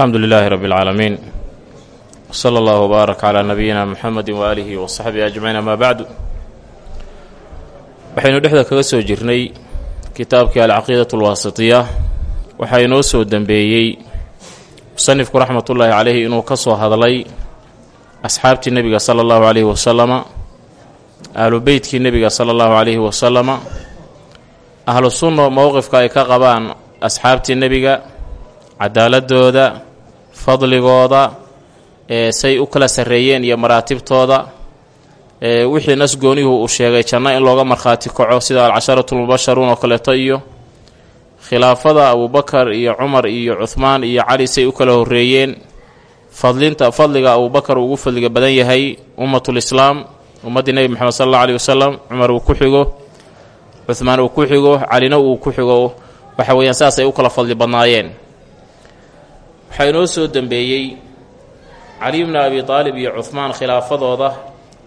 alxamdu lilaahi rabi اlcaalamiin wsala allahu wbaarak calaa nabiyina muxamedi waaalihi wa saxbihi ajmaciin amaa bacdu waxaynu dhexda kaga soo jirnay kitaabkii alcaqiidat alwaasitiya waxaa inoo soo dembeeyey musanifku raxmatullaahi caleyhi inuu ka soo hadlay asxaabtii nebiga sala allahu caleyhi wasalama ahlu beytkii nebiga sala allahu caleyhi wasalama ahlu sunna mowqifka ay ka qabaan asxaabtii nebiga cadaaladooda fadligooda say u kala sarreeyeen iyo maraatibtooda wixii nasgoonihu uu sheegay janno in looga markhaati kaco sida alcasharatulmubasharuun oo kaleeto iyo khilaafada abubakar iyo cumar iyo cuhmaan iyo cali say u kala horreeyeen. Fadlinta fadliga abubakar uu ugu fadliga badan yahay ummatulislaam ummaddii nebi moxamed sal alla aleyhi wasalam cumar uu ku xigo cuhmaan uu ku xigo calina uu ku xigo waxa weeyaan saasay u kala fadli badnaayeen waxaa inoo soo dembeeyey cali bnu abi aalib iyo cuhmaan khilaafadooda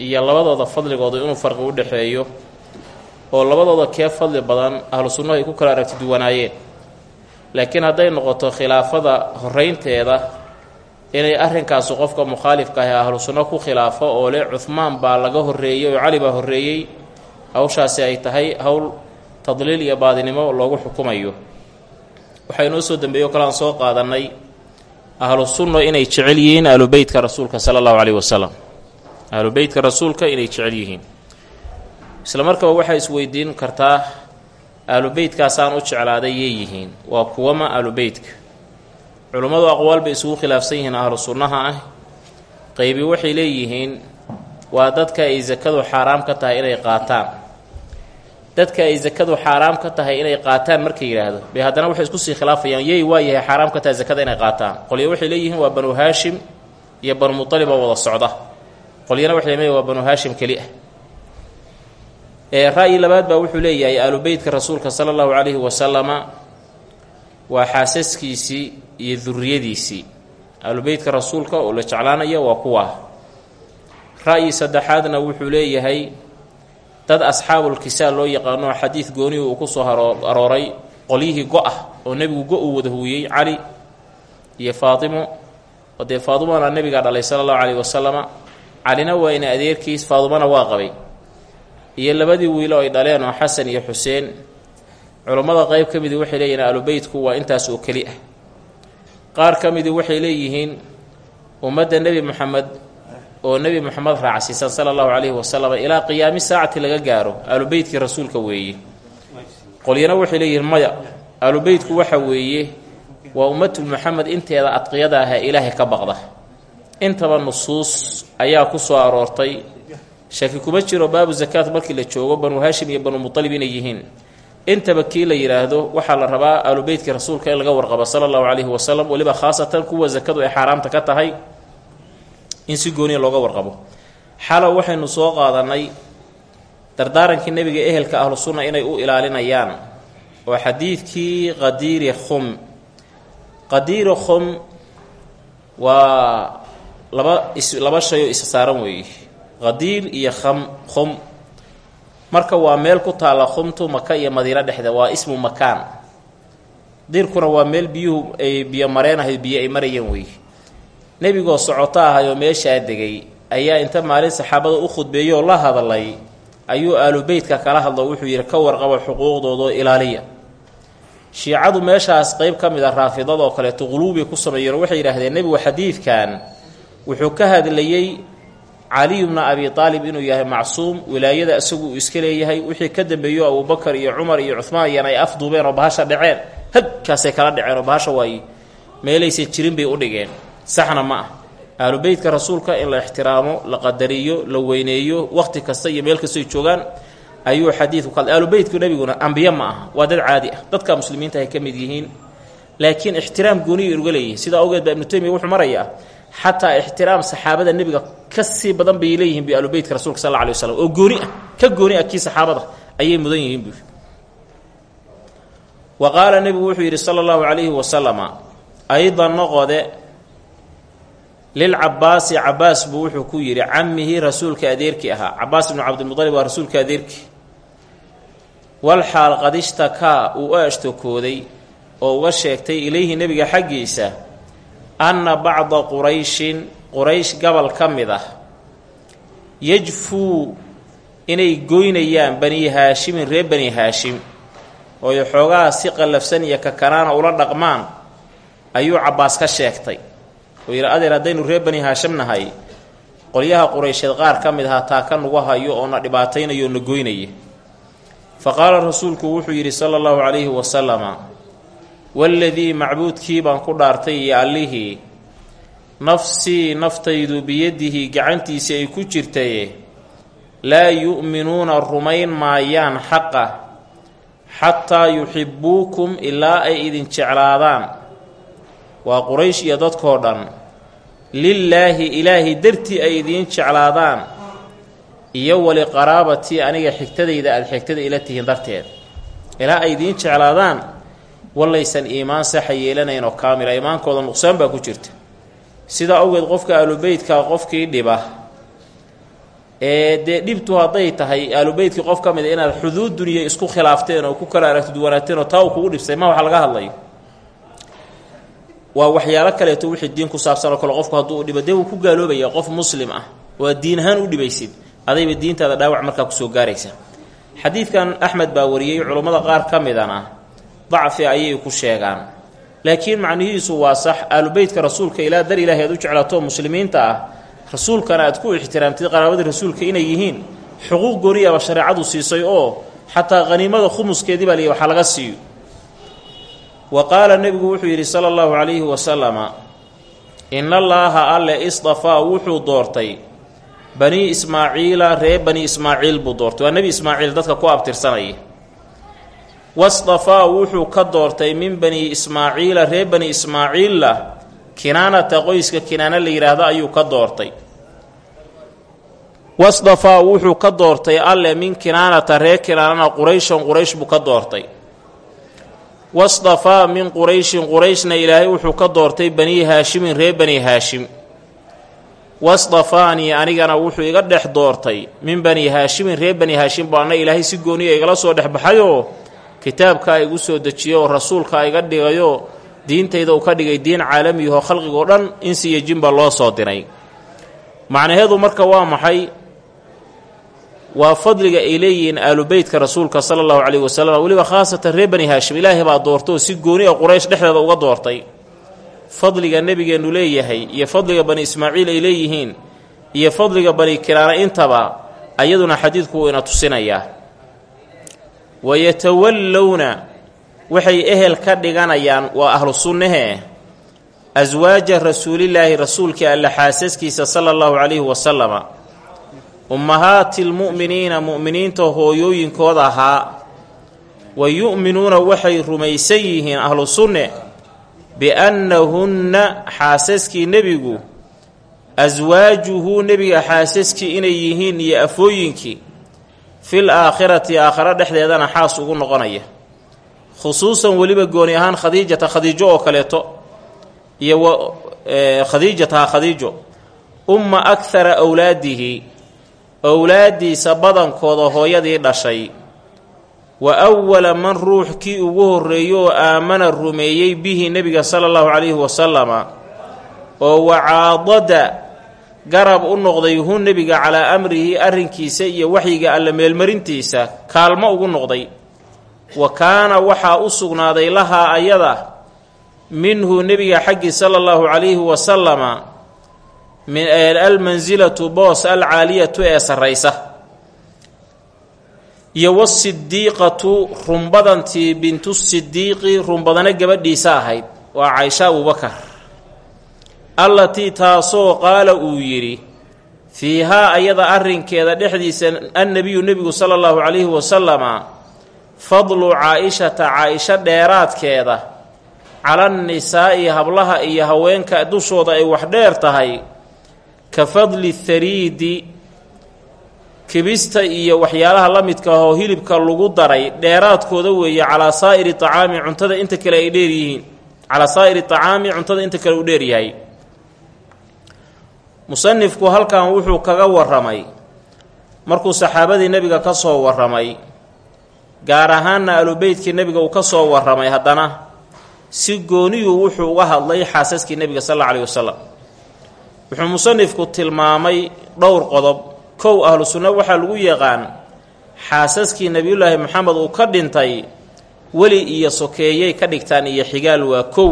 iyo labadooda fadligooda inuu farqi u dhexeeyo oo labadooda kee fadli badan ahlu sunnuhu ay ku kala aragti duwanaayeen. Laakiin hadday noqoto khilaafada horeynteeda inay arrinkaasu qofka mukhaalifka ahi ahlu sunno ku khilaafo oo le cuhmaan baa laga horreeyey oo cali baa horreeyey hawshaasi ay tahay howl tadliil iyo baadinimo loogu xukumayo. Waxaa inoo soo dembeeyo kale aan soo qaadannay ahlu sunno inay jecel yihiin ahlu beytka rasuulka sala allahu caleyhi wasalam ahlu beytka rasuulka inay jecel yihiin. Isla markaba waxay isweydiin kartaa ahlu beytkaasaan u jeclaaday yay yihiin. Waa kuwama ahlu beytka. Culummadu aqwaal bay isugu khilaafsan yihiin ahlu sunnaha ah. Qeybi waxay leeyihiin waa dadka ay sakadu xaaraam ka tahay inay qaataan dadka ay sakadu xaaraam ka tahay inay qaataan markay yidhaahdo. Bay haddana waxay isku sii khilaafayaan yey waa yahay xaaraam ka tahay sakada inay qaataan. Qolyo waxay leeyihiin waa banu haashim iyo banu mutalib oo wada socda. Qolyana waxay leeyihiin waa banu haashim keli ah. Ee ra'yi labaad baa wuxuu leeyahay aalu beytka rasuulka sala allahu calayhi wasalama waa xaasaskiisii iyo duriyadiisii aalu beytka rasuulka oo la jeclaanaya waa kuwaa ra'yi saddexaadna wuxuu leeyahay dad asxaabulkisaa loo yaqaano xadiid goonihi uu ku soo arooray qolyihii go-ah oo nebigu go uu wada huwiyey cali iyo faatimo. Oo dee faatimona nebigaa dhalay sala allahu caleyhi wasalama calina waa ina adeerkiis faatimona waa qabay. Iyo labadii wiilo ay dhaleen oo xasan iyo xuseen. Culummada qeyb ka midii waxay leeyihiin aalubeytku waa intaas oo keli ah. Qaar ka midii waxay leeyihiin ummadda nebi moxamed oo nebi moxamed raacsiisan sala allahu calayhi wasalam ilaa qiyaami saacati laga gaaro aalubeytkii rasuulka weeye. Qolyana waxay leeyihiin maya aalubeytku waxa weeye waa ummatul moxamed inteeda adqiyada ah ee ilaahay ka baqda. Intaba nusuus ayaa ku soo aroortay. Shaki kuma jiro baabu zakaat markii la joogo banu haashim iyo banu mutalib inay yihiin. Intaba kii la yidhaahdo waxaa la rabaa aalubeytkii rasuulka in laga warqabo sala allahu calayhi wasalam weliba khaasatan kuwa sakadu ay xaaraamta ka tahay in si gooniya looga warqabo. Xalow waxaynu soo qaadannay dardaarankii nebiga ehelka ahlu sunna inay u ilaalinayaan oo xadiidkii qadiiri khum. Qadiiri khum waa laba is laba shayoo isa saaran weeye qadiir iyo kham khum. Marka waa meel ku taalla khumtu maka iyo madiino dhexda waa ismu makaan. Diirkuna waa meel biyuhu ay biyo mareenahay biyo ay marayeen weeye nebigoo socoto ahayoo meeshaa degay ayaa inta maalin saxaabada u khudbeeyoo la hadlay ayuu aalubeytka kala hadlo wuxuu yidhi ka warqabo xuquuqdoodoo ilaaliya. Shiicadu meeshaas qeyb ka mid a raafidadoo kaleeto quluubay ku sameeyeen waxay yidhaahdeen nebigu xadiidkan wuxuu ka hadlayey caliyu bna abi aalib inuu yahay macsuum wilaayada isagu uu iska leeyahay wixii ka dambeeyo abubakar iyo cumar iyo cuhmaan iyana ay afduubeen oo bahasha dhaceen. Hagkaasay kala dhaceen oo bahasha waay meelaysan jirin bay u dhigeen saxna ma ah. Aalubeytka rasuulka in la ixtiraamo la qadariyo la weyneeyo waqti kasta iyo meel kastoy joogaan ayuu xadiidku ka aalubeytku nebiguna ambiye ma aha waa dad caadi ah. Dadka muslimiinta ay ka mid yihiin laakiin ixtiraam gooniya uga leeyihiin sidaa awgeed baa ibnu taymiya wuxuu marayaa xataa ixtiraam saxaabada nebiga ka sii badan bay leeyihiin bi aalubeytka rasuulka sal alay waslam oo gooni ah ka gooni ah kii saxaabada ayay mudan yihiin buu wa qaala nebigu wuxuu yidhi sala allahu calayhi wasalama lilcabaasi cabaas buu wuxuu ku yidhi camihi rasuulka adeerkii ahaa cabaas ibnu cabdilmualib waa rasuulka adeerkii walxaal qad ishtakaa uu u ashtokooday oo uga sheegtay ilayhi nebiga xaggiisa anna bacda qurayshin quraysh gobol ka mid ah yajfuu inay goynayaan bani haashimin reer bani haashim ooy xoogaha si qallafsan iyo kakanaana ula dhaqmaan ayuu cabbaas ka sheegtay oo yidhi adeer haddaynu reer bani haashim nahay qolyaha quraysheed qaar ka mid ahaa taa nugu hayo oo na dhibaataynayo na goynaya fa qaala rasuulku wuxuu yidhi sala allahu calayhi wasalama waladii macbuudkii baan ku dhaartay iyo allihii nafsii naftaydu biyadihi gacantiisii ay ku jirtaye laa yu'minuuna rumayn maayaan xaqa xataa yuxibbuukum ilaa ay idin jeclaadaan waa quraysh iyo dadkoo dhan lilaahi ilaahi dartii ay idiin jeclaadaan iyo wali qaraabatii aniga xigtadayda aada xigtada ila tihiin darteed. Ilaa ay idiin jeclaadaan wallaysan iimaan saxa yeelanayn oo kaamila iimaankooda nuqsaan baa ku jirta. Sidaa awgeed qofka aalubeytka qofkii dhiba ee dee dhibtu hadday tahay aalubeytkii qof ka mid a inaad xuduud duniya isku khilaafteen oo ku kala aragtid wanaateen oo taa uu kugu dhibsay ma waxa laga hadlayo waa waxyaalo kaleeto wixii diin ku saabsan oo kale qofku hadduu u dhibo dee ku gaaloobaya qof muslim ah. Waa diin ahaan u dhibaysid adayba diintaada dhaawac markaa ku soo gaaraysa. Xadiidkan axmed baa wariyey culummada qaar ka midana dacfi ayay ku sheegaan. Laakiin macnihiisu waa sax aalubeytka rasuulka ilaa dar ilaahi aad u jeclaato muslimiinta ah rasuulkana aad ku ixtiraamtid qaraabadii rasuulka inay yihiin xuquuq gooniyaba shareecadu siisay oo xataa haniimada khumuskeedii baa liy waxaa laga siiyo wa qaala nebigu wuxuu yidhi sala allahu calayhi wasalama in allaaha alle isdafaa wuxuu doortay bani ismaaciila ree bani ismaaciil buu doortay. Waa nebi ismaaciil dadka ku abtirsanaya wasdafaa wuxuu ka doortay min bani ismaaciila ree bani ismaaciilla kinaanata qoyska kinaana la yidhaahdo ayuu ka doortay. Wasdafaa wuxuu ka doortay alle min kinaanata ree kinaanana qurayshan quraysh buu ka doortay wasdafaa min qurayshin qurayshna ilaahay wuxuu ka doortay banii haashimin ree bani haashim. Wasdafaanii anigana wuxuu iga dhex doortay min bani haashimin ree bani haashim buu anna ilaahay si gooniya igala soo dhex baxayoo kitaabkaa igu soo dejiyo oo rasuulkaa iga dhigayoo diintayda uu ka dhigay diin caalamiyahoo khalqigoo dhan insi iyo jinba loo soo diray. Macnaheedu marka waa maxay waa fadliga ay leeyihiin aalubeytka rasuulka sala allahu calayhi wasalam weliba khaasatan reer bani haashim. Ilaahay baa doortay oo si gooni a quraysh dhexdeeda uga doortay. Fadliga nebigeennu leeyahay iyo fadliga bani ismaaciil ay leeyihiin iyo fadliga bani kiraana intaba ayaduna xadiidku wuu ina tusinayaa. Wayatawallowna waxay ehel ka dhiganayaan waa ahlu sunnahee aswaaja rasuulillaahi rasuulkii alla xaasaskiisa sala allahu calayhi wasalama ummahaati lmu'miniina mu'miniinta hooyooyinkooda ahaa wa yu'minuuna waxay rumaysan yihiin ahlu sunne biannahunna xaasaskii nebigu aswaajuhu nebiga xaasaskii inay yihiin iyo afooyinkii fil aakhirati aakhiro dhexdeedana xaas ugu noqonaya. Khusuusan weliba gooni ahaan khadiijata khadiijo oo kaleeto iyo khadiijataha khadiijo umma akhara awlaadihi owlaadiisa badankooda hooyadii dhashay. Wa awala man ruux kii ugu horreeyo oo aamana rumeeyey bihi nebiga sala allahu calayhi wasalama oo wacaadada garab u noqday hu nebiga calaa amrihi arrinkiisa iyo waxyiga alla meelmarintiisa kaalmo ugu noqday. Wa kaana waxaa u sugnaaday lahaa ayada minhu nebiga xaggii sala allahu calayhi wasalama almansilatu boos alcaaliyatu ee sarraysa. Iyo wasidiiqatu runbadantii bintu sidiiqi runbadana gabadhiisa ahayd waa caysha abubakar allatii taasoo qaala uu yidhi fiihaa ayada arrinkeeda dhexdiisa annebiyu nebigu sala allahu calayhi wasalama fadlu caa-ishata caa-isho dheeraadkeeda cala nisaa'i hablaha iyo haweenka dushooda ay wax dheer tahay ka fadli thariidi kibista iyo waxyaalaha la midka ahoo hilibka lagu daray dheeraadkooda weeye calaa saa'iri tacaami cuntada inta kale ay dheer yihiin. Calaa saa'iri tacaami cuntada inta kale uu dheer yahay. Musanifku halkan wuxuu kaga warramay. Markuu saxaabadii nebiga ka soo warramay gaar ahaanna alubeytkii nebiga uu ka soo warramay haddana si gooniyuu wuxuu uga hadlay xaasaskii nebiga sal alla alayhi wasalam wuxuu musanifku tilmaamay dhowr qodob. Kow ahlu sunna waxaa lagu yaqaan xaasaskii nebiyullaahi moxamed uu ka dhintay weli iyo sokeeyey ka dhigtaan iyo xigaal waa kow.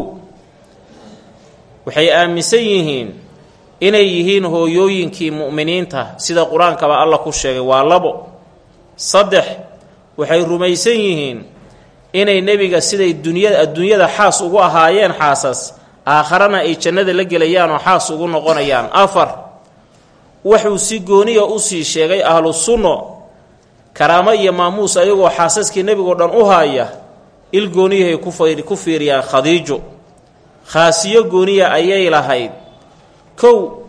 Waxay aaminsan yihiin inay yihiin hooyooyinkii mu'miniinta sida qur'aankaba alla ku sheegay waa labo. Saddex waxay rumaysan yihiin inay nebiga siday dunyada adduunyada xaas ugu ahaayeen xaasas aakharana ay jannada la gelayaan oo xaas ugu noqonayaan. Afar wuxuu si gooniya u sii sheegay ahlu sunno karaamo iyo maamuus ayagoo xaasaskii nebigoo dhan u haaya il gooniyahay ku fiiriyaan khadiijo. Khaasiyo gooniya ayay lahayd. Kow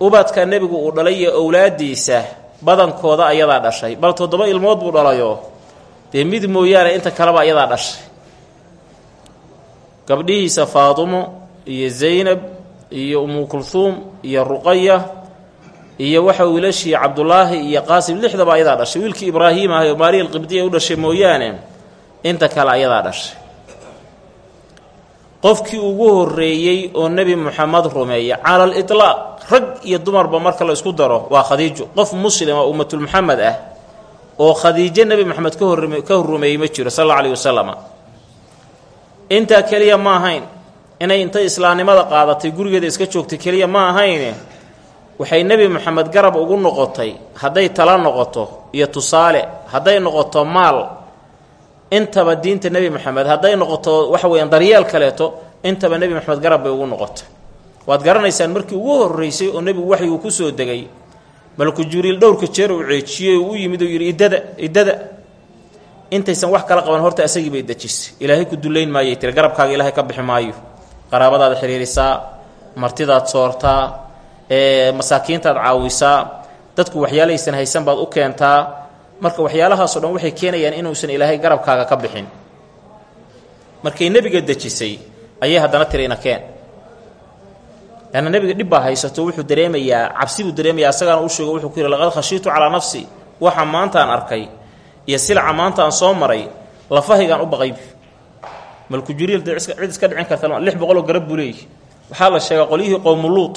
ubadka nebigu uu dhalay iyo owlaadiisa badankooda ayadaa dhashay bal toddoba ilmood buu dhalayo. Dee mid mooyaane inta kaleba ayadaa dhashay gabdhihiisa faadumo iyo zaynab iyo umu kulhuum iyo ruqaya iyo waxa wiilashii cabdulaahi iyo qaasim lixdaba ayadaa dhashay. Wiilkii ibraahiim ah oo maariya alqibdiya u dhashay mooyaane inta kale ayadaa dhashay. Qofkii ugu horreeyey oo nebi moxamed rumeeya cala aliطlaaq rag iyo dumarba marka la isku daro waa khadiijo. Qof muslima ummatulmuxamed ah oo khadiijo nebi moxamed ka hor ka rumeeyey ma jiro sal alla alayhi wasalam intaa keliya ma ahayn. Inay intay islaamnimada qaadatay gurigeeda iska joogtay keliya ma ahayne waxay nebi moxamed garab ugu noqotay. Hadday tala noqoto iyo tusaale hadday noqoto maal intaba diinta nebi moxamed hadday noqoto waxa weyaan daryeel kaleeto intaba nebi moxamed garab bay ugu noqotay. Waad garanaysaan markii ugu horreysay oo nebigu waxyuu ku soo degay malku jibriil dhowrka jeer uu ceejiyey uu u yimid oo yidhi iddada iddada intaysan wax kala qaban horta asagii bay dejisay. Ilaahay ku dullayn maayay tiri garabkaaga ilaahay ka bixi maayo. Qaraabadaad xiriirisaa martidaad soortaa masaakiintaad caawisaa dadku waxyaalaysan haysan baad u keentaa. Marka waxyaalahaasoo dhan waxay keenayaan inuusan ilaahay garabkaaga ka bixin. Markay nebiga dejisay ayay haddana tirina keen. Leanna nebiga dhib baa haysato wuxuu dareemayaa cabsi buu dareemayaa asagaana u sheego wuxuu ku yidhi laqad khashiitu calaa nafsi. Waxa maantaan arkay iyo silaca maantaan soo maray lafahaygaan u baqayb malku juriil dee cid iska dhicin karta lix boqoloo garab buu waxaa la sheegaa qolyihii qowmuluud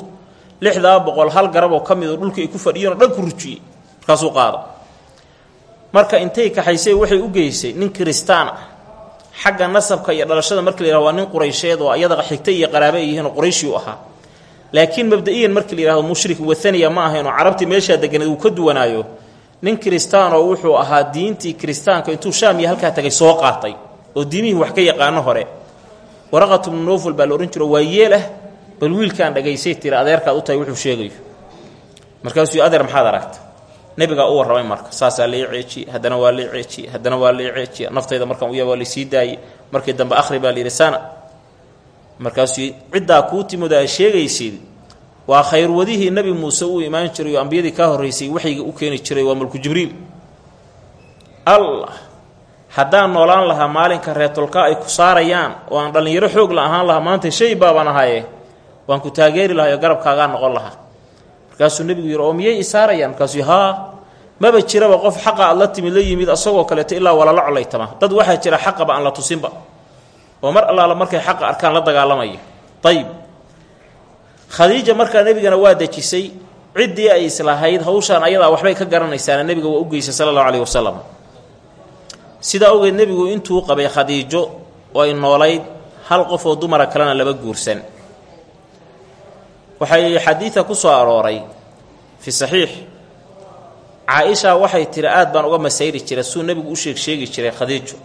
lixdaa boqol hal garab oo ka midoo dhulka ay ku fadhiyeen oo dhan ku rujiyey markaasuu qaada marka intay kaxaysay waxay u geysay nin kiristaan ah. Xagga nasabka iyo dhalashada markii la yihahdo waa nin quraysheed oo ayada xigta iyo qaraabe ay yihiin oo qurayshi u ahaa. Laakiin mabda-iyan markii la yihahdo mushrik wathaniya ma ahayn oo carabtii meeshaa deganeed uu ka duwanaayo nin kiristaan oo wuxuu ahaa diintii kiristaanka intuu shaam iyo halkaa tagay soo qaatay oo diimihii wax ka yaqaano hore. Waraqatu bnu nofel baa la odhan jiro waa yeel ah bal wiilkaan dhagaysay tiri adeerkaad u tahay wuxuu sheegayo. Markaasuu adeer maxaad aragta nebigaa u warramay marka saasaa lai ceejiye haddana waa lai ceejiye haddana waa lai ceejiye naftayda markaan uya waa laysii daayey markii dambe akhri baa layidhi sana. Markaasuu ciddaa kuu timid aa sheegaysid waa khayrwadihii nebi muuse uu imaan jiray oo ambiyadii kaa horraysay waxayga u keeni jiray waa malku jibriil. Allah haddaan noolaan lahaa maalinka reetolka ay ku saarayaan oo aan dhallinyaro xoog la ahaan lahaa maanta shay baabaan ahaye waan ku taageeri lahay oo garabkaagaa noqon lahaa. Markaasuu nebigu yidhi oo miyay isaarayaan markaasuu haa maba jiraba qof xaqa aad la timid la yimid asagoo kaleeto ilaa walala colaytama dad waxaa jira xaqaba aan la tusinba. Oo mar allaala markay xaqa arkaan la dagaalamaya ayib khadiija markaa nebigana waa dejisay ciddii ay islahayd hawshaan ayadaa waxbay ka garanaysaana nebiga waa u geysay sala alayhi wasalam sidaa ogeed intuu qabay khadiijo oo ay noolayd hal qof oo dumara kalena laba guursan. Waxay xadiida ku soo arooray fi saxiix caa-isha waxay tiri aad baan uga masayri jiray suu nebigu u sheeg sheegi jiray khadiijo.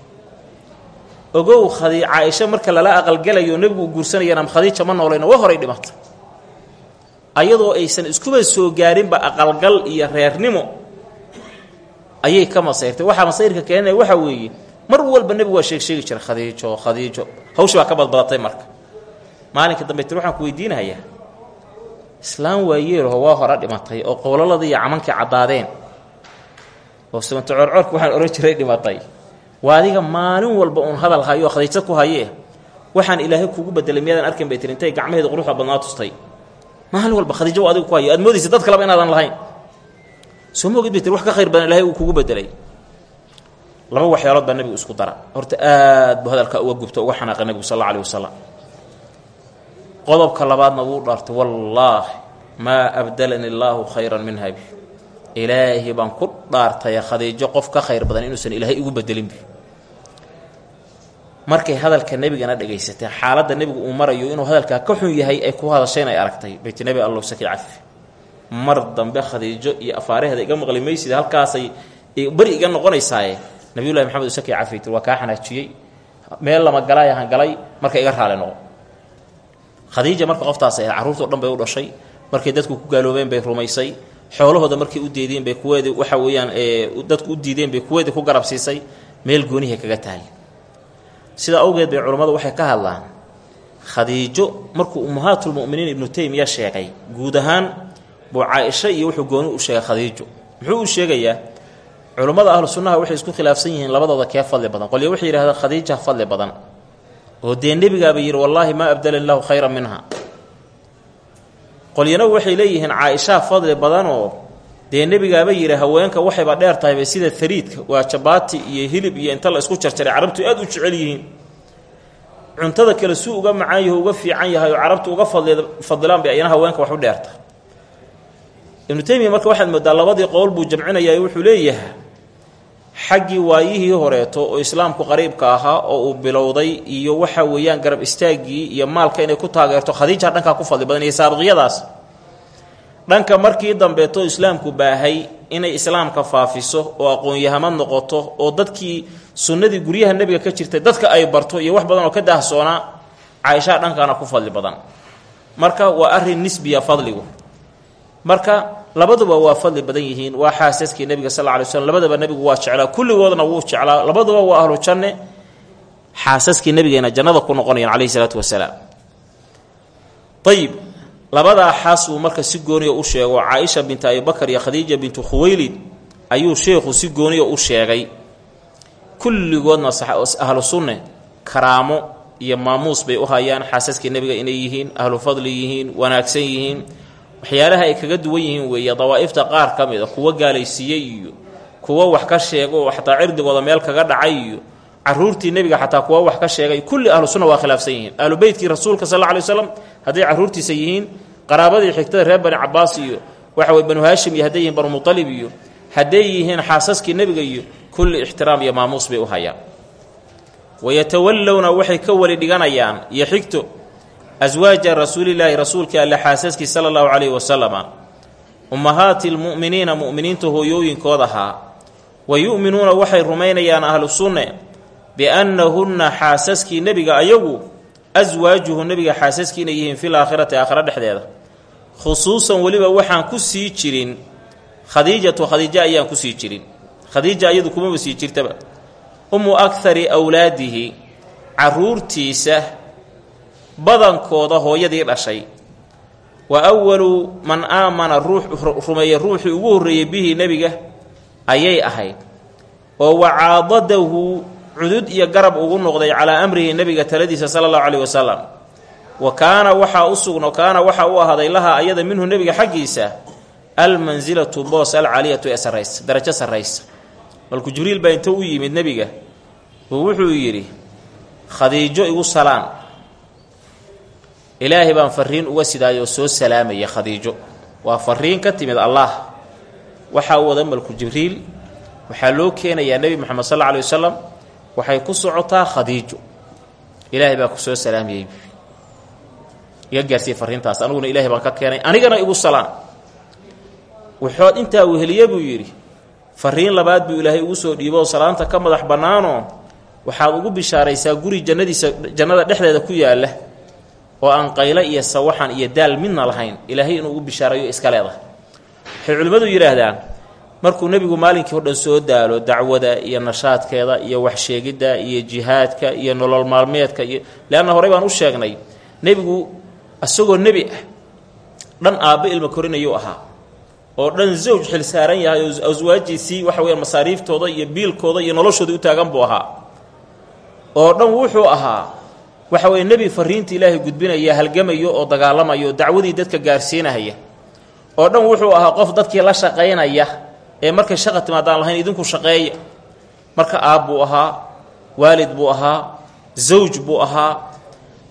Ogow khadi caa-isha marka lala aqalgelayo nebigu u guursanayana khadiija ma noolayno waa horay dhimata ayadoo aysan iskuba soo gaarinba aqalgal iyo reernimo ayay ka masayrtay. Waxaa masayrka keenaya waxaa weeye mar walba nebigu waa sheeg sheegi jiray khadiijo hawshi baa ka badbadatay marka. Maalinka dambe tir waxaan ku weydiinahayaa islaam waayeelho waa hore dhimatay oo qowlaladii iyo camankii caddaadeen. Oo sibanto coorcoorka waxaan ohan jiray dhimatay. Waa maalin walba uun hadal hayo oo ku hayee waxaan ilaahay kugu bedelay miyaadan arkin bay tiri intay gacmaheeda badnaa tustay maalin walba khadiijo waa adiga ku hayo aad moodaysa dad kaleba inaadan lahayn. Soo moogid bay tiri wax ka khayr badan ilahay uu kugu bedelay. Laba waxyaalood baa nebigu isku dara. Horta aad buu hadalka uga gubta uga xanaaqay nebigu sal alla alih wasalam qodobka labaadna wuu dhaartay wallaahi maa abdalani allaahu khayran min habi ilaahi baan ku dhaartaya khadiijo qof ka khayr badan inuusan ilaahay igu bedelinbi markay hadalka nebigana dhagaysatee xaaladda nebigu uu marayo inuu hadalkaa ka xun yahay ay ku hadasheen ay aragtay. Bayti nebi allow saki cafi mar dambe khadiijo iyo afaaraheeda iga maqli maysid halkaasay beri iga noqonaysaaye. Nabiyullahi maxamed saki cafi waa kaa xanaajiyey. Meel lama galay ahaan galay marka iga raali noqo. Khadiija marka qoftaas dhan bay u dhashay markay dadku ku gaaloobeen bay rumaysay xoolahooda markay u deedeen bay kuweedi waxa weeyaan dadku u diideen bay kuweedii ku garab siisay meel goonihay kaga taali sidaa awgeed bay culammadu waxay ka hadlaan. Khadiijo markuu ummahaatulmu'miniin ibnu taymiya sheegay guud ahaan buu caaisha iyo wuxuu gooni u sheegay khadiijo. Muxuu u sheegayaa culummada ahlu sunnaha waxay isku khilaafsan yihiin labadooda kee fadli badan. Qolyo waxay yidhahdeen khadiija fadli badan. Oo dee nebigaaba yidhi wallaahi maa abdala illaahu khayran minha qolyana waxay leeyihiin caaishaa fadli badanoo dee nebigaaba yidhi haweenka waxayba dheer tahayba sida hariidka waa jabaati iyo hilib iyo inta la isku jarjaray carabtu aad u jecel yihiin. Cuntada kale suu uga macaan yaho uga fiican yahay oo carabtu uga fadilaan bay ayana haweenka wax u dheerta ibnu taymiya marka waxaad moodaa labadii qowl buu jamcinayaa wuxuu leeyahay xaggii waayihii horeeto oo islaamku qariibka ahaa oo uu bilowday iyo waxa weeyaan garab istaaggii iyo maalka inay ku taageerto khadiija dhankaa ku fadli badan iyo saabiqyadaas dhanka markii dambeeto islaamku baahay inay islaamka faafiso oo aqoon-yahamad noqoto oo dadkii sunnadii guryaha nebiga ka jirtay dadka ay barto iyo wax badan oo ka daahsoonaa caaishaa dhankaana ku fadli badan. Marka waa arrin nisbiya fadligu. Marka labaduba waa fadli badan yihiin waa xaasaskii nebiga sal ly slm labadaba nebigu waa jeclaa kulligoodna wuu jeclaa. Labaduba waa ahlu janne. Xaasaskii nebigeena jannada ku noqonayaan calayhi salaatu wasalaam. Ayib labadaa xaas uu marka si gooniya u sheego caaisha bintu abibakar iyo khadiija bintu khuweylid ayuu sheekhu si gooniya u sheegay. Kulligoodna ahlu sunne karaamo iyo maamuus bay u hayaan xaasaskii nebiga inay yihiin ahlu fadli yihiin wanaagsan yihiin. Waxyaalaha ay kaga duwan yihiin weeye dawaa'ifta qaar ka mid a kuwa gaalaysiiyey iyo kuwa wax ka sheego oo xataa cirdigooda meel kaga dhacay iyo caruurtii nebiga xataa kuwa wax ka sheegay kulli ahlu sunna waa khilaafsan yihiin. Ahlu beytkii rasuulka sal alla alay waslam hadday carruurtiisa yihiin qaraabadii xigtada reer bani cabaas iyo waxa weye banu haashim iyo hadday banu mutalib iyo hadday yihiin xaasaskii nebiga iyo kulli ixtiraam iyo maamuus bay u hayaan. Wayatawallowna waxay ka weli dhiganayaan iyo xigto aswaaja rasuulilaahi rasuulkii alle xaasaskii sala allahu calayhi wasalama ummahaati lmu'miniina mu'miniinta hooyooyinkood ahaa wa yu'minuuna waxay rumaynayaan ahlu sunne biannahunna xaasaskii nebiga ayagu aswaajuhu nebiga xaasaskii inay yihiin fil aakhirati aakhira dhexdeeda khusuusan weliba waxaan ku sii jirin khadiijatu khadiijo ayaan ku sii jirin khadiija iyadu kumaba sii jirtaba umu akhari awlaadihi caruurtiisa badankooda hooyadii dhashay wa awalu man aamana ruux rumeeyey ruuxii ugu horreeyey bihi nebiga ayay ahayd oo wacaadadahu cudud iyo garab ugu noqday calaa amrihi nebiga taladiisa sala allahu caleyhi wasalam. Wa kaana waxaa u sugno kaana waxaa u ahaaday lahaa ayada minhu nebiga xaggiisa almansilatu boos alcaliyatu ee sarraysa darajo sarraysa malku jibriil baa inta u yimid nebiga uu wuxuu yidhi khadiijo igu salaan. Ilaahay baan fariin uga sidaayoo soo salaamaya khadiijo. Waa fariin ka timid allah. Waxaa wada malku jibriil waxaa loo keenayaa nebi moxamed sal alla alay wasalam waxay ku socotaa khadiijo. Ilaahay baa ku soo salaamayey iga gaarsiiye fariintaas aniguna ilaahay baan ka keenay. Anigana igu salaan. Wuxood intaa weheliye buu yidhi fariin labaad buu ilaahay ugu soo dhiibo salaanta ka madax bannaanoo waxaad ugu bishaaraysaa guri jannadiisa jannada dhexdeeda ku yaalla oo aan qaylo iyo sawaxan iyo daal midna lahayn. Ilaahay inuu ugu bishaarayo iska leedahay. Waxay culimmadu yidhaahdaan markuu nebigu maalinkii o dhan soo daalo dacwada iyo nashaadkeeda iyo waxsheegidda iyo jihaadka iyo nolol maalmeedka iyo leanna horey baan u sheegnay nebigu isagoo nebi ah dhan aabba ilma korinayuu ahaa oo dhan zawj xil saaran yahay oo aswaajiisii waxa weyaan masaariiftooda iyo biilkooda iyo noloshooda u taagan buu ahaa. Oo dhan wuxuu ahaa waxa weye nebi fariinta ilaahay gudbinaya halgamayo oo dagaalamayo oo dacwadii dadka gaarsiinahaya oo dhan wuxuu ahaa qof dadkii la shaqaynaya ee markay shaqa timaadaan lahayn idinku shaqeeya marka aab buu ahaa waalid buu ahaa zawj buu ahaa.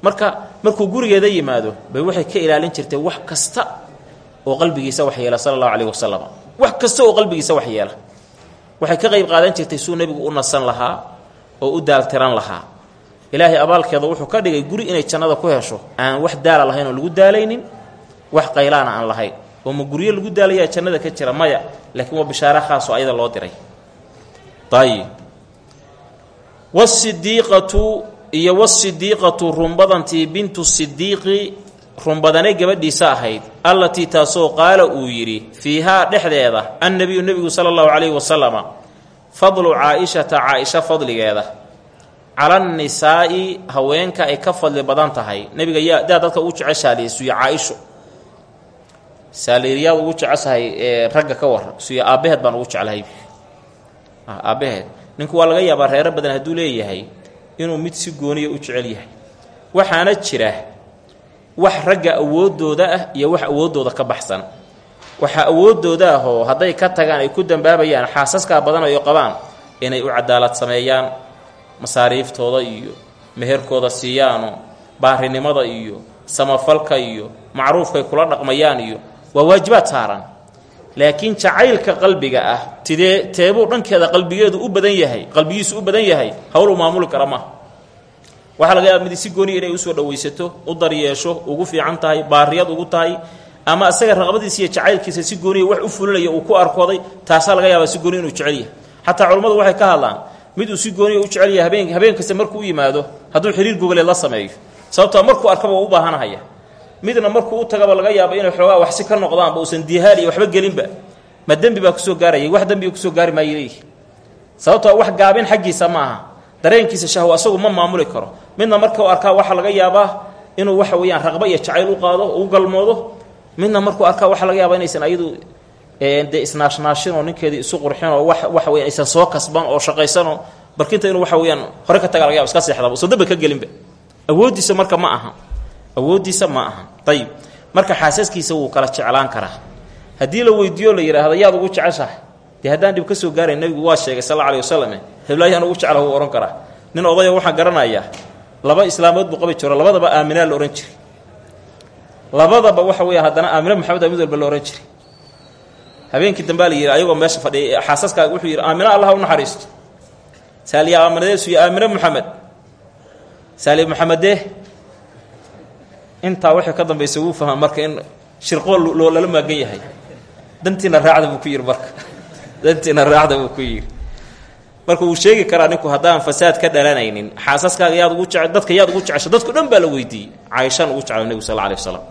Marka markuu gurigeeda yimaado bay waxay ka ilaalin jirtay wax kasta oo qalbigiisa wax yeela sala allahu calayhi wasalam wax kasta oo qalbigiisa wax yeela. Waxay ka qayb qaadan jirtay suu nebigu u nasan lahaa oo u daaltiran lahaa. Ilaahay abaalkeeda wuxuu ka dhigay guri inay jannada ku hesho aan wax daala lahayn oo lagu daalaynin wax qaylaana aan lahayn oo ma lagu daalayaa jannada ka jira? Maya laakiin waa bishaare khaasoo ayada loo diray. Ayib wasidiiqatu iyo wasidiiqatu runbadantii bintu sidiiqi runbadanay gabadhiisa ahayd allatii taasoo qaala uu yidhi fiihaa dhexdeeda annabiyu nebigu sala allahu calayhi wasalama fadlu caa-ishata caa-isha fadligeeda. Cala nisaa'i haweenka ay ka fadli badan tahay. Nebiga yaa dadka ugu jeceshaaliya suya caa-isho saaliiryaad ugu jeceshahay ragga ka warra suya aabbaheed baan ugu jeclahay. Aabbaheed ninku waa laga yaabaa reero badan hadduu leeyahay inuu mid si gooniya u jecel yahay. Waxaana jira wax ragga awooddooda ah iyo wax awooddooda ka baxsan. Waxaa awooddooda ah oo ka tagaan ay ku dambaabayaan xaasaskaa badan ay qabaan inay u cadaalad sameeyaan masaariiftooda iyo meherkooda siiyaano baarinimada iyo samafalka iyo macruufkay kula dhaqmayaan iyo waa waajibaad saaran. Laakiin jacaylka qalbiga ah tidee teebuu dhankeeda qalbigeedu u badan yahay qalbigiisu u badan yahay hawl uu maamuli kara maaha laga yaaba mid si gooniya inay u soo dhawaysato u daryeesho ugu fiican tahay baariyad ugu tahay ama isaga raqbadiisa iyo jacaylkiisa si gooniya wax u fulinaya uu ku arkooday taasaa laga yaabaa si gooniya inuu jecel yahay. Xataa culammadu waxay ka hadlaan mid uu si gooniya u jecel yahay habeen habeen kasta markuu u yimaado hadduu xiriir gogoleed la sameeyo. Sababtoo markuu arkaba u baahanahaya midna markuu u tagaba laga yaabo inay xoogaa waxsi ka noqdaanba uusan dihaal iyo waxba gelinba. Ma dembi baa ku soo gaarayay wax dembiga ku soo gaari maayo leeyihi sababtoo wax gaabin xaggiisa ma aha. Dareenkiisa shahwo asagu ma maamuli karo. Midna markuu arkaa waxaa laga yaabaa inuu waxa weeyaan raqba iyo jacayl u qaado u galmoodo. Midna markuu arkaa waxaa laga yaabaa inaysan ayadu dee isnaashnaashin oo ninkeedii isu qurxin oo wax waxa weyan aysan soo kasban oo shaqaysanoo barkinta inuu waxa weeyaan hore ka taga laga iska seexdaba soo damba ka gelinba. Awooddiisa marka ma aha awooddiisa ma aha. Ayib marka xaasaskiisa wuu kala jeclaan karaa. Haddii la weydiiyo la yidhaahdo yaad ugu jeceshahay. Dee haddaan dhib ka soo gaaray nebigu waa sheegay sal alay wasalam heblaayaan ugu jecla wuu ohan karaa. Nin odaya waxaan garanayaa laba islaamood buu qabi jiro labadaba aaminaa la ohan jiray. Labadaba waxa weeyaan haddana aamina maxamed mid walba la ohan jiray. Habeenkii dambaa la yidhi ayagoo meesha fadhiya xaasaskaaga wuxuu yidhi aamina allah u naxariisto. Saaliya aamanadeesu iyo aamine moxamed saaliya moxamedee intaa wixii ka dambaysa wuu fahma marka in shirqool loo lala maagan yahay. Dantiina raacda buu ku yidhi marka. Dantiina raacda buu ku yidhi. Marka wuu sheegi karaa ninku haddaan fasaad ka dhalanaynin xaasaskaaga yaad ugu jece dadka yaad ugu jecesho dadku dhan baa la weydiiyey. Caaishaan ugu jecla nebigu sal alay wasalam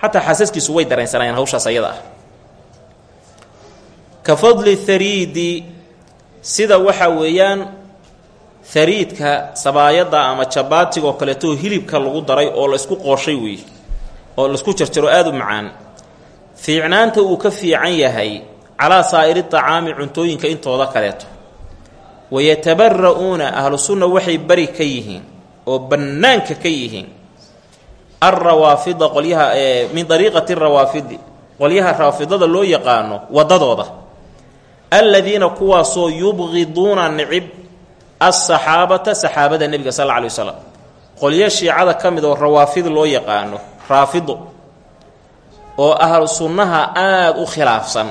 xataa xaasaskiisu way dareensanayeen hawshaas ayada ah. Ka fadli hariidi sida waxa weeyaan hariidka sabaayadda ama jabaatigoo kaleetoo hilibka lagu daray oo la isku qooshay weeye oo la isku jarjaro aada u macaan fiicnaanta uu ka fiican yahay calaa saa'iri tacaami cuntooyinka intooda kaleeto. Wayatabara'uuna ahlu sunna waxay bari ka yihiin oo bannaanka ka yihiin alrawaafida qolyaha min dariiqati rawaafidi qolyaha raafidada loo yaqaano waddadooda. Aladiina kuwaasoo yubqiduuna nicib asaxaabata saxaabada nebiga sal alla alay wasalam qolyo shiicada ka mid oo rawaafid loo yaqaano raafido oo ahlu sunnaha aada u khilaafsan.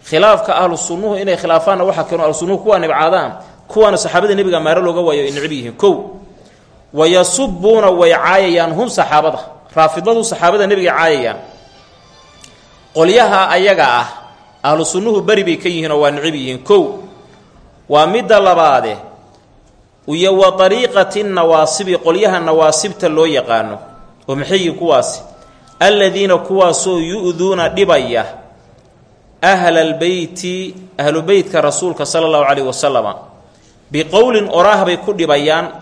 Khilaafka ahlu sunnuhu inay khilaafaanna waxaa keeno ahlu sunnuhu kuwaa nibcaadaan kuwaana saxaabada nebiga maaro looga waayo ay nicib yihiin. Kow wayasubuuna way caayayaan hum saxaabada raafidadu saxaabada nebiga caayayaan. Qolyaha ayaga ah ahlu sunnuhu beri bay ka yihiin waa nicib yihiin. Kow waa midda labaade iyo wa dariiqati nawaasibi qolyaha nawaasibta loo yaqaano oo maxay yihiin kuwaasi? Aladiina kuwaasoo yu-duuna dhibaya ahla albeyti ahlu beytka rasuulka sala allahu calayhi wasalama biqowlin oraah bay ku dhibayaan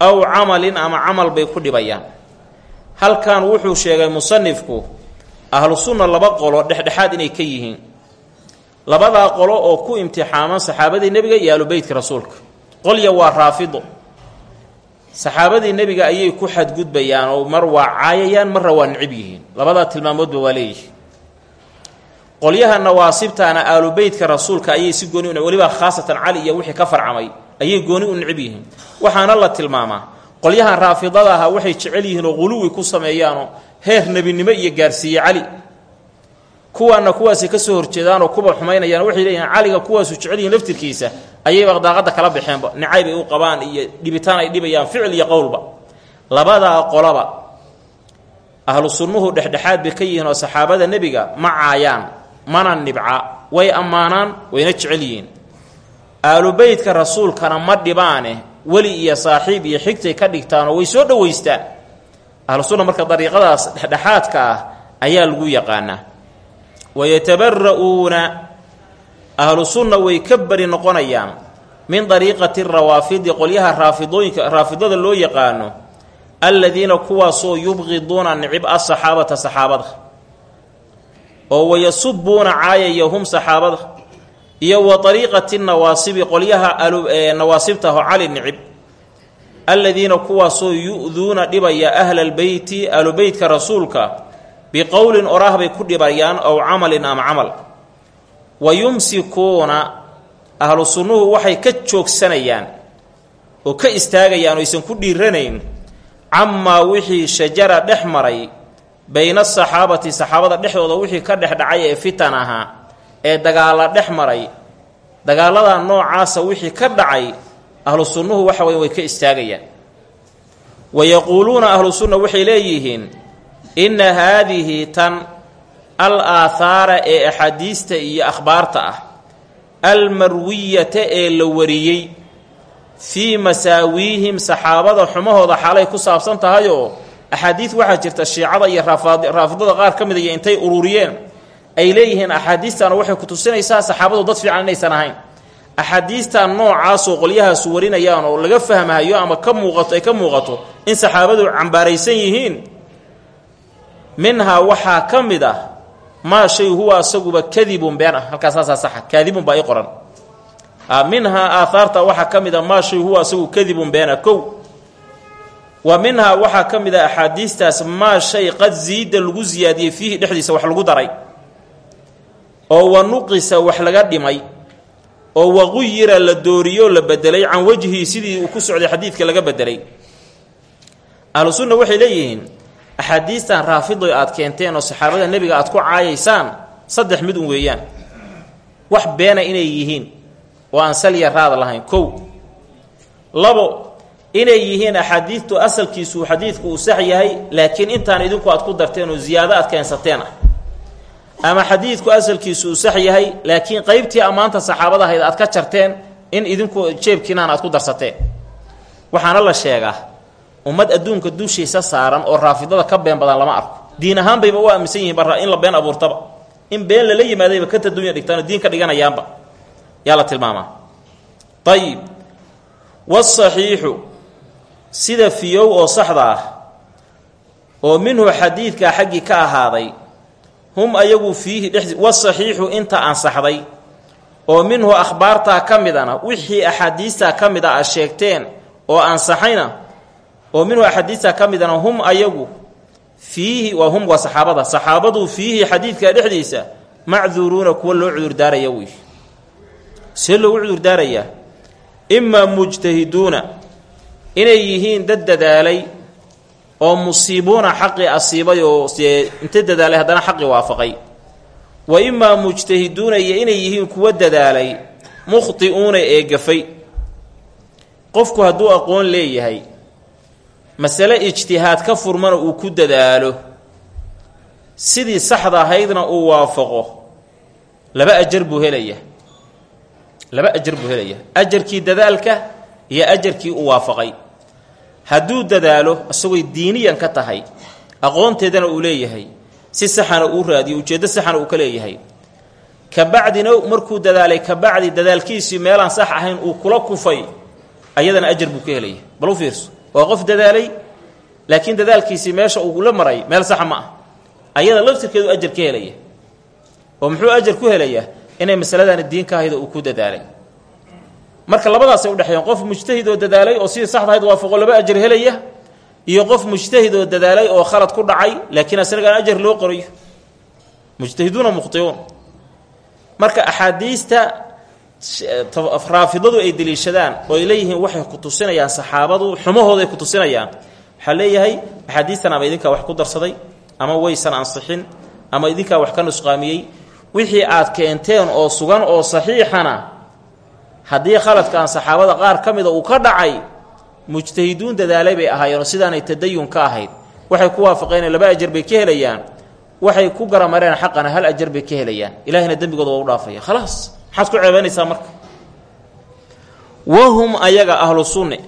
aw camalin ama camal bay ku dhibayaan. Halkan wuxuu sheegay musanifku ahlu sunna laba qolo dhexdhexaad inay ka yihiin. Labadaa qolo oo ku imtixaaman saxaabadii nebiga iyo ahlubeytka rasuulka qolya waa raafido. Saxaabadii nebiga ayay ku xadgudbayaan oo mar waa caayayaan marra waa nicib yihiin. Labadaa tilmaamoodba waa leeyihiin qolyaha nawaasibtaana aalubeytka rasuulka ayay si gooni u weliba khaasatan cali iyo wixii ka farcamay ayay gooni u nicib yihiin. Waxaana la tilmaamaa qolyahan raafidada aha waxay jecel yihiin oo quluwi ku sameeyaanoo heer nebinimo iyo gaarsiiye cali. Kuwaana kuwaasay ka soo horjeedaanoo kuba xumaynayaan waxay leeyihiin caliga kuwaasu jecel yihiin laftirkiisa ayayba daaqada kala baxeenba. Nicayb ay u qabaan iyo dhibitaan ay dhibayaan ficil iyo qowlba. Labadaa qolaba ahlu sunnuhu dhexdhexaad bay ka yihiin oo saxaabada nebiga ma caayaan mana nibca way ammaanaan wayna jecel yihiin. Aalubeytka rasuulkana ma dhibaane weli iyo saaxiib iyo xigtay ka dhigtaanoo way soo dhowaystaan. Ahlu sunna marka dariiqadaas dhexdhexaadka ah ayaa lagu yaqaanaa. Wayatabara'uuna ahlu sunna way ka bari noqonayaan min dariiqati rawaafidi qolyaha raafidooyinka raafidada loo yaqaano alladiina kuwaasoo yubqiduuna nicib asaxaabata saxaabada oo wayasubuuna caayaya hum saxaabada iyo wa dariiqati nawaasibi qolyaha nawaasibtaho cali nicib alladiina kuwaasoo yu-duuna dhibaya ahla albeyti ahlubeytka rasuulka biqowlin oraah bay ku dhibayaan ow camalin ama camal wa yumsikuuna ahlu sunnuhu waxay ka joogsanayaan oo ka istaagayaan oo aysan ku dhiiranayn camaa wixii shajara dhex maray bayna asaxaabati saxaabada dhexdooda wixii ka dhex dhacay ee fitan ahaa ee dagaalla dhex maray. Dagaallada noocaasa wixii ka dhacay ahlu sunnuhu waxa weye way ka istaagayaan. Wa yaquuluuna ahlu sunna waxay leeyihiin inna haadihi tan al aathaara ee axaadiista iyo akhbaarta ah almarwiyata ee la wariyey fii masaawiihim saxaabada xumahooda xaalay ku saabsan tahayoo axaadiid waxaa jirta shiicada iyo raafidada qaar ka mid iyo intay ururiyeen ay leeyihiin axaadiistana waxay ku tusinaysaa saxaabadu dad fiican inaysan ahayn. Axaadiistan noocaasoo qolyahaasu warinayaan oo laga fahmahayo ama ka muuqato ay ka muuqato in saxaabadu cambaaraysan yihiin minhaa waxaa ka mid ah maa shay huwa asaguba kadibun been ah. Halkaas saasaa saxa. Kaadibun baa i qoran. Minhaa aahaarta waxaa ka mid a maa shay huwa asagu kadibun beena kow. Wa minhaa waxaa ka mid a axaadiistaas maa shay qad ziida lagu siyaadiyey fiihi dhexdiisa wax lagu daray. Oo wa nuqisa wax laga dhimay. Oo waquyira la dooriyo la bedelay can wejhii sidii uu ku socday xadiidka laga bedelay. Ahlu sunna waxay leeyihiin axaadiistan raafidoy aad keenteen oo saxaabada nebiga aad ku caayaysaan saddex mid un weeyaan. Wax beena inay yihiin oo aan salya raada lahayn. Kow labo inay yihiin axaadiidtu asalkiisu xadiidku uu sax yahay laakiin intaan idinku aad ku darteen oo ziyaado aad keensateen ah. Ama xadiidku asalkiisu uu sax yahay laakiin qeybtii ammaanta saxaabada ahayd aad ka jarteen in idinku jeebkiinaan aad ku darsateen. Waxaana la sheegaa ummad adduunka dushiisa saaran oo raafidada ka been badan lama arko. Diin ahaan bayba u aaminsan yihiin bara in la been abuurtaba. In been lala yimaadayba ka tadunya dhigtaan oo diin ka dhiganayaanba. Yaa la tilmaamaa. Ayib wasaxiixu. Sida fiyow oo saxda ah oo minhu xadiidkaa xaggii ka ahaaday hum ayagu fiihi dhex wasaxiixu inta ansaxday oo minhu akhbaartaa ka midana wixii axaadiistaa ka mid a aad sheegteen oo ansaxayna oo minhu axaadiistaa ka midana hum ayagu fiihi waa hum waa saxaabada. Saxaabadu fiihi xadiidka dhexdiisa macduuruuna kuwa loo cudurdaaraya wey see loogu cudurdaarayaa imaa mujtahiduuna inay yihiin dad dadaalay oo musiibuuna xaqii asiibay oo see inta dadaalay haddana xaqii waafaqay. Wa imaa mujtahiduuna iyo inay yihiin kuwa dadaalay mukhti'uuna ee gafay. Qofku hadduu aqoon leeyahay masale ijtihaad ka furmana uu ku dadaalo sidii saxda ahaydna uu waafaqo laba ajar buu helaya laba ajar buu helaya ajarkii dadaalka iyo ajarkii uu waafaqay. Hadduu dadaalo isagooy diiniyan ka tahay aqoonteedana uu leeyahay si saxana uu raadiyo ujeeddo saxana uu ka leeyahay. Ka bacdina markuu dadaalay ka bacdi dadaalkiisii meelaan sax ahayn uu kula kufay ayadana ajar buu ka helaya bal u fiirso waa qof dadaalay laakiin dadaalkiisii meesha uu la maray meel saxa ma ah. Ayada laftirkeedu ajar ka helaya. Oo muxuu ajar ku helayaa inay masaladaani diinka ahaydo uu ku dadaalay. Marka labadaasay udhexeeyeen qof mujtahid oo dadaalay oo sidii saxda ahayd waafaqo laba ajar helaya iyo qof mujtahid oo dadaalay oo khalad ku dhacay laakiin asnagaan ajar loo qorayo. Mujtahiduuna mukhtiuun. Marka axaadiista raafidadu ay deliishadaan oo ay waxay ku tusinayaan saxaabadu xumahooda ay ku tusinayaan. Waxaa leeyahay axaadiistan ama idinkaa wax ku darsaday ama waysan ansixin ama idinkaa wax ka nusqaamiyey wixii aad keenteen oo sugan oo saxiixana haddii khaladkaan saxaabada qaar ka mida uu ka dhacay mujtahiduun dadaalay bay ahaayeenoo sidaanay tadayun ka ahayd. Waxay ku waafaqeen laba ajar bay ka helayaan. Waxay ku garamareen xaqana hal ajar bay ka helayaan. Ilahina dembigooda waa u dhaafaya maxaad ku ceebanaysaa marka? Wahum ayaga ahlu sunne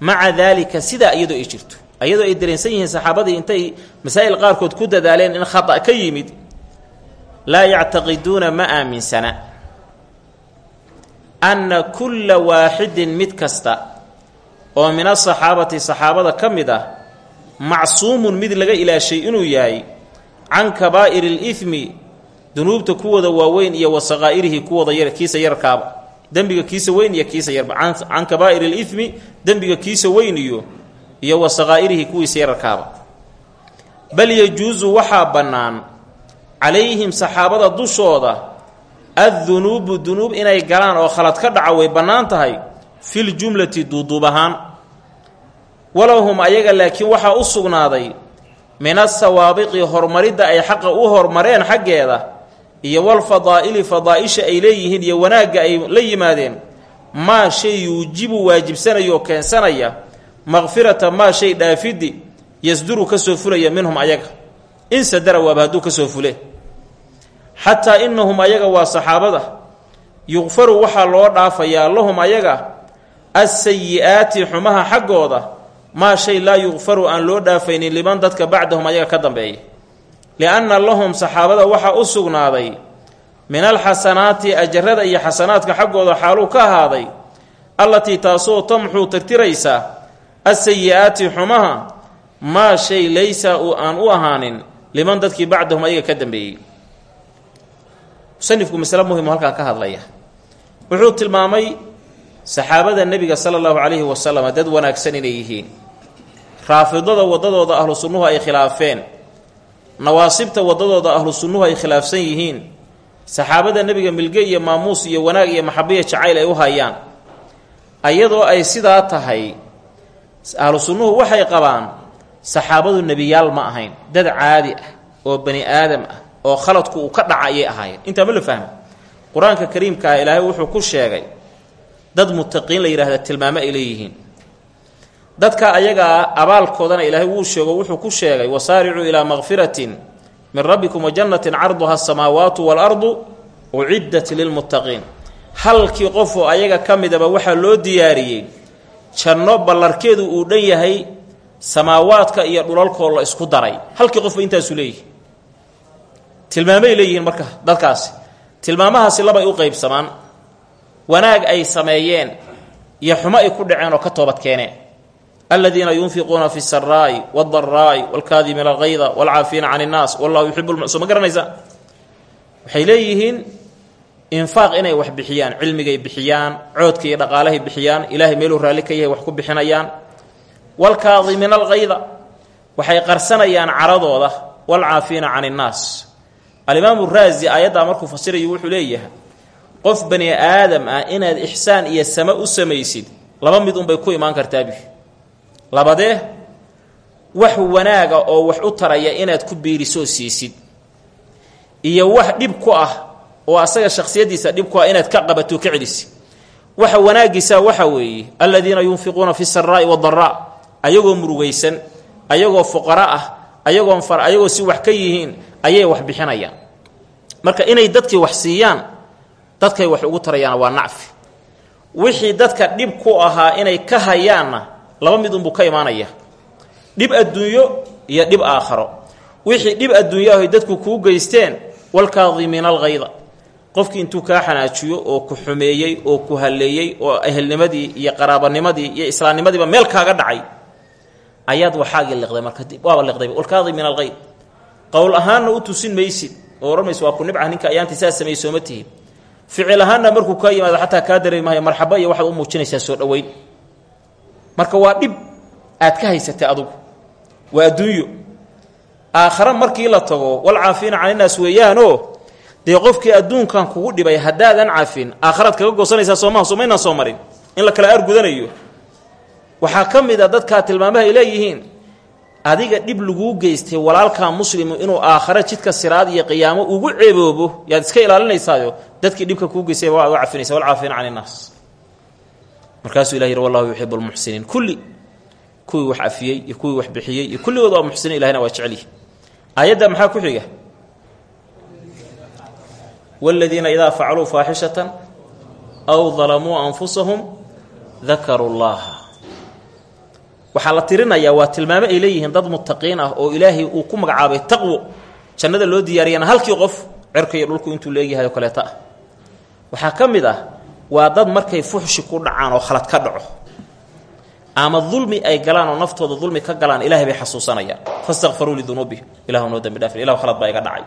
maca daalika sidaa iyadoo ay jirto. Ayadoo ay dareensan yihiin saxaabadii intay masaa'il qaarkood ku dadaaleen in khata ka yimid laa yactaqiduuna ma aaminsana anna kulla waaxidin mid kasta oo min asaxaabati saxaabada ka mid ah macsuumun mid laga ilaashay inuu yahay can kabaa'iri alidmi dunuubta kuwooda waaweyn iyo wa saqaa'irihi kuwooda yar kiisa yarkaaba dembiga kiisa weyn iyo kiisa yarba. Can kabaa'iri alidmi dembiga kiisa weyn iyo iyo wa saqaa'irihi kuwiisa yararkaaba bal yajuusu waxaa bannaan calayhim saxaabada dushooda addunuubu dunuub inay galaan oo khalad ka dhaca way bannaan tahay filjumlati duuduub ahaan. Walahum ayaga laakiin waxaa u sugnaaday min asawaabiqi horumaridda ay xaqa u hormareen xaggeeda iyo walfadaa'ili fadaa'isha ay leeyihiin iyo wanaagga ay la yimaadeen maa shay yuujibu waajibsanayoo keensanaya maqfirata maa shay dhaafiddi yasduru ka soo fulaya minhum ayaga. In sadara waaba hadduu ka soo fule. Xataa innahum ayaga waa saxaabada. Yuqfaru waxaa loo dhaafayaa lahum ayaga asayi'aati xumaha xaggooda maa shay laa yuqfaru aan loo dhaafaynin liman dadka bacdahum ayaga ka dambeeya lianna lahum saxaabada waxaa u sugnaaday min alxasanaati ajarada iyo xasanaadka xaggooda xaaluu ka ahaaday allatii taasoo tamxuu tirtiraysa asayi'aati xumaha maa shay laysa aan u ahaanin liman dadkii bacdahum ayaga ka dambeeyey musanifku masale muhimu halkan ka hadlaya wuxuu tilmaamay saxaabada nebiga sala allahu calayhi wasalam dad wanaagsan inay yihiin raafidada waddadooda ahlu sunnuhu ay khilaafeen nawaasibta waddadooda ahlu sunnuhu ay khilaafsan yihiin saxaabada nebiga milge iyo maamuus iyo wanaag iyo maxabiya jacayl ay u hayaan. Ayadoo ay sidaa tahay ahlu sunnuhu waxay qabaan saxaabadu nebiyaal ma ahayn dad caadi ah oo bani aadam ah oo khaladku uu ka dhaca ayay ahaayeen. Intaa ma la fahmo? Qur'aanka kariimka ah ilaahay wuxuu ku sheegay dad mutaqiin la yidhahda tilmaamo ay leeyihiin dadka ayagaa abaalkoodana ilaahay wuu sheego wuxuu ku sheegay wasaaricuu ilaa makfiratin min rabbikum wa jannatin carduha asamaawaatu waalardu uciddat lilmuttaqiin. Halkii qofoo ayaga ka midaba waxaa loo diyaariyey janno ballarkeedu uu dhan yahay samaawaadka iyo dhulalkoo la isku daray. Halkii qofba intaasu leeyihi tilmaamay leeyihiin marka dadkaasi. Tilmaamahaasi labay u qaybsamaan. Wanaag ay sameeyeen iyo xumo ay ku dhaceen oo ka toobad keeneen aladiina yunfiquuna fi saraa'i wdaraa'i wlkaadimina alkayda wlcaafiina can innaas wallahu yuxibu so ma waxay leeyihiin infaaq inay wax bixiyaan cilmigay bixiyaan coodka dhaqaalahay bixiyaan ilaahay meeluu raali ka yahay wax ku bixinayaan wlkaadimina alkayda waxay qarsanayaan caradooda wlcaafiina can innaas alimaamu raasi aayaddaa markuu fasirayu wuxuu leeyahay qof bani aadam ah inaad ixsaan iyo samo u samaysid laba mid unbay ku imaan kartaabi labadee wax wanaaga oo wax u taraya inaad ku biirisoo siisid. Iyo wax dhib ku ah oo asaga shakhsiyaddiisa dhib ku ah inaad ka qabato ka celisid waxa wanaaggiisa waxa weeye aladiina yunfiquuna fi saraa'i wadaraa ayagoo murugaysan ayagoo fuqara ah ayagoon far ayagoo si wax ka yihiin ayay wax bixinayaan. Marka inay dadkii wax siiyaan dadkay wax ugu tarayaana waa nacfi. Wixii dadka dhib ku ahaa inay ka hayaanna laba mid unbuu ka imaanaya. Dhib adduunyo iyo dhib aakharo. Wixii dhib adduunyo ahay dadku kuu geysteen walkaadimiina algayda qofkii intuu kaa xanaajiyo oo ku xumeeyey oo ku halleeyey oo ehelnimadii iyo qaraabanimadii iyo islaamnimadiiba meel kaaga dhacay ayaad waxaagii liqday marka waaba liqdayba walkaadimiina algayd qowl ahaanna u tusin maysid. Oo odhan mayso waa ku nibca ninka ayaantii saa sameeyey sooma ficil ahaanna markuu kaa yimaado xataa kaa dareemi maayo marxaba iyo waxaad u muujinaysaa soo dhoweyn marka waa dhib aad ka haysatay adugu. Waa adduunyo aakhare markii la tago walcaafiina caninaas weeyaanoo dee qofkii adduunkan kugu dhibay haddaadan cafin aakharaad kaga goosanaysaa soomaha somaynaan soo marin. In la kala argudanayo. Waxaa ka mid a dadkaa tilmaamaha ay leeyihiin adiga dhib laguu geystay walaalkaa muslimu inuu aakhare jidka siraad iyo qiyaamo ugu ceeboobo yaad iska ilaalinaysaayo dadkii dhibka kuu geystay waa uga cafinaysa walcaafina can markaasuu ilah yidhi wallahu yuxibu lmuxsiniin kulli kuwii wax cafiyey iyo kuwii wax bixiyey iyo kulligood waa muxsiniin ilahina waa jecelyihi aayadda maxaa ku xiga? Wاladiina idaa facaluu faaxishatan aw dalamuu anfusahum dakaruu llaha waxaa la tirinayaa waa tilmaamo ay leeyihiin dad muttaqiin ah oo ilaahay uu ku magacaabay taqwo jannada loo diyaariyana halkii qof cerka iyo dhulku intuu leegyahay oo kaleeta ah. Waxaa waa dad markay fuxshi ku dhacaan oo khalad ka dhaco. Ama dulmi ay galaan oo naftooda dulmi ka galaan ilahay bay xasuusanayaan fastakfaruu lidunuubihim ilahu noo dembi dhaafir ilahu khalad baa iga dhacay.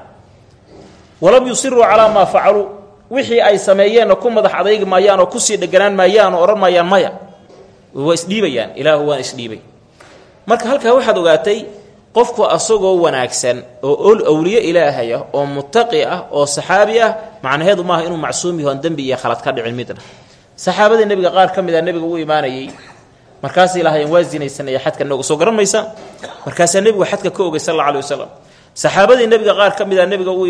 Walam yusiruu calaa maa facaluu wixii ay sameeyeenna ku madax adaygi maayaan oo ku sii dheganaan maayaan oo odhan maayaan maya. Waa isdhiibayaan ilaahu waan isdhiibay marka halkaa waxaad ogaatay qofku asagoo wanaagsan oo ol awliye ilaahay ah oo muttaqi ah oo saxaabi ah macnaheedu maaha inuu macsuum yaho aan dembi iyo khalad ka dhicin midna. Saxaabadii nebiga qaar ka mid a nebiga u imaanayey markaasay lahaayeen waa zinaysanaya xadka nooga soo garan maysa markaasaa xadka ka ogay sal alla alih wasalam saxaabadii qaar ka mid a nebiga u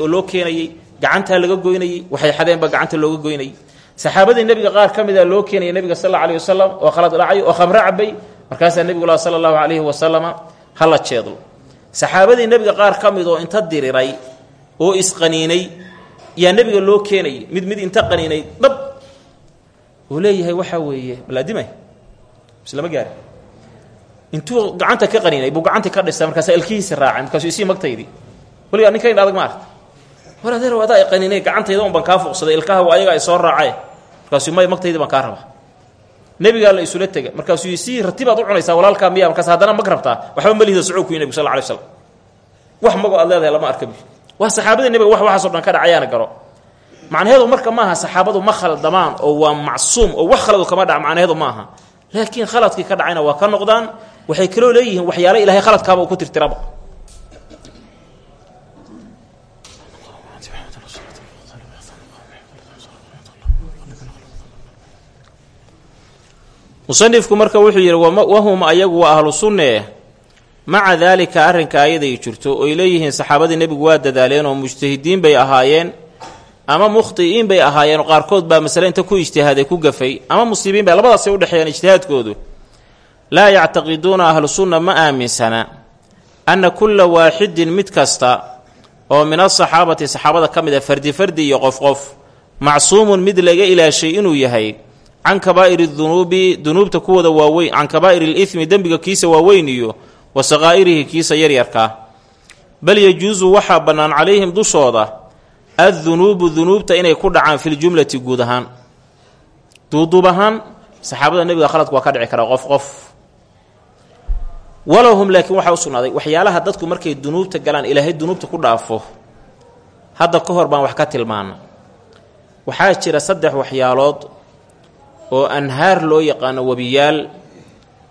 oo loo keenayey gacantaa laga goynayey waxay xadeenba gacanta looga goynayey. Saxaabadii nebiga qaar ka mida loo keenayay nebiga sal alla wasalam oo khalad dhacay oo khamre cabay markaasaa nebigu lah sala allahu hala jeedlo saxaabadii nebiga qaar ka mid oo inta diriray oo isqaniinay yaa nebiga loo keenayay mid mid inta qaniinay dhab. Uu leeyahay waxaa weeye malaadimay islama gaari. Intuu gacanta ka qaniinay buu gacantii ka dhistay markaasa elkihiisi raacay markaasuu isii magtaydii weligaa ninka indha adag ma aragta. War adeer qaniinay gacantayda un baan kaa fuqsaday ilkaha ayaga ay soo raacee markaasuu may magtaydii baan kaa rabaa nebigaa la isula tega. Markaasuu isii ratibaad u cunaysaa walaalkaa miya markaas haddana mag rabtaa waxba malihida socoo kuyi nebigu sal alay slam wax magoo aad leedahay lama arka waa saxaabadii nebiga wax waxaasoo dhan ka dhacayaana garo. Macnaheedu marka maaha saxaabadu ma khaldamaan oo waa macsuum oo wax khaladu kama dhaca macnaheedu maaha laakiin khaladkii ka dhacayna waa ka noqdaan waxay kaloo leeyihiin waxyaale ilahay khaladkaaba uu ku tirtiraba musanifku marka wuxuu yidhi wahum ayagu waa ahlu sunne. Maca daalika arrinka ayaday jirto oy leeyihiin saxaabadii nebigu waa dadaaleen oo mujtahidiin bay ahaayeen ama mukhti'iin bay ahaayeen qaarkood baa masale inta ku ijtihaaday ku gafay ama musiibiin bay labadaasay udhexeeyaan ijtihaadkoodu. Laa yactaqiduuna ahlu sunna ma aaminsana anna kulla waaxidin mid kasta oo min asaxaabati saxaabada ka mid a fardi fardi iyo qof qof macsuumun mid laga ilaashay inuu yahay can kabaa'iri dunuubi dunuubta kuwooda waaweyn can kabaa'iri lidmi dembiga kiisa waaweyn iyo wa saqaa'irihi kiisa yaryarkaa bal yajuusu waxaa bannaan calayhim dushooda addunuubu dunuubta inay ku dhacaan filjumlati guud ahaan. Duuduub ahaan saxaabada nebiga khaladku waa ka dhici karaa qof qof. Walahum laakiin waxaa u waxyaalaha dadku markay dunuubta galaan ilaahay dunuubta ku dhaafo hadda ka hor baan wax ka tilmaana. Waxaa jira saddex waxyaalood oo anhaar loo yaqaano webiyaal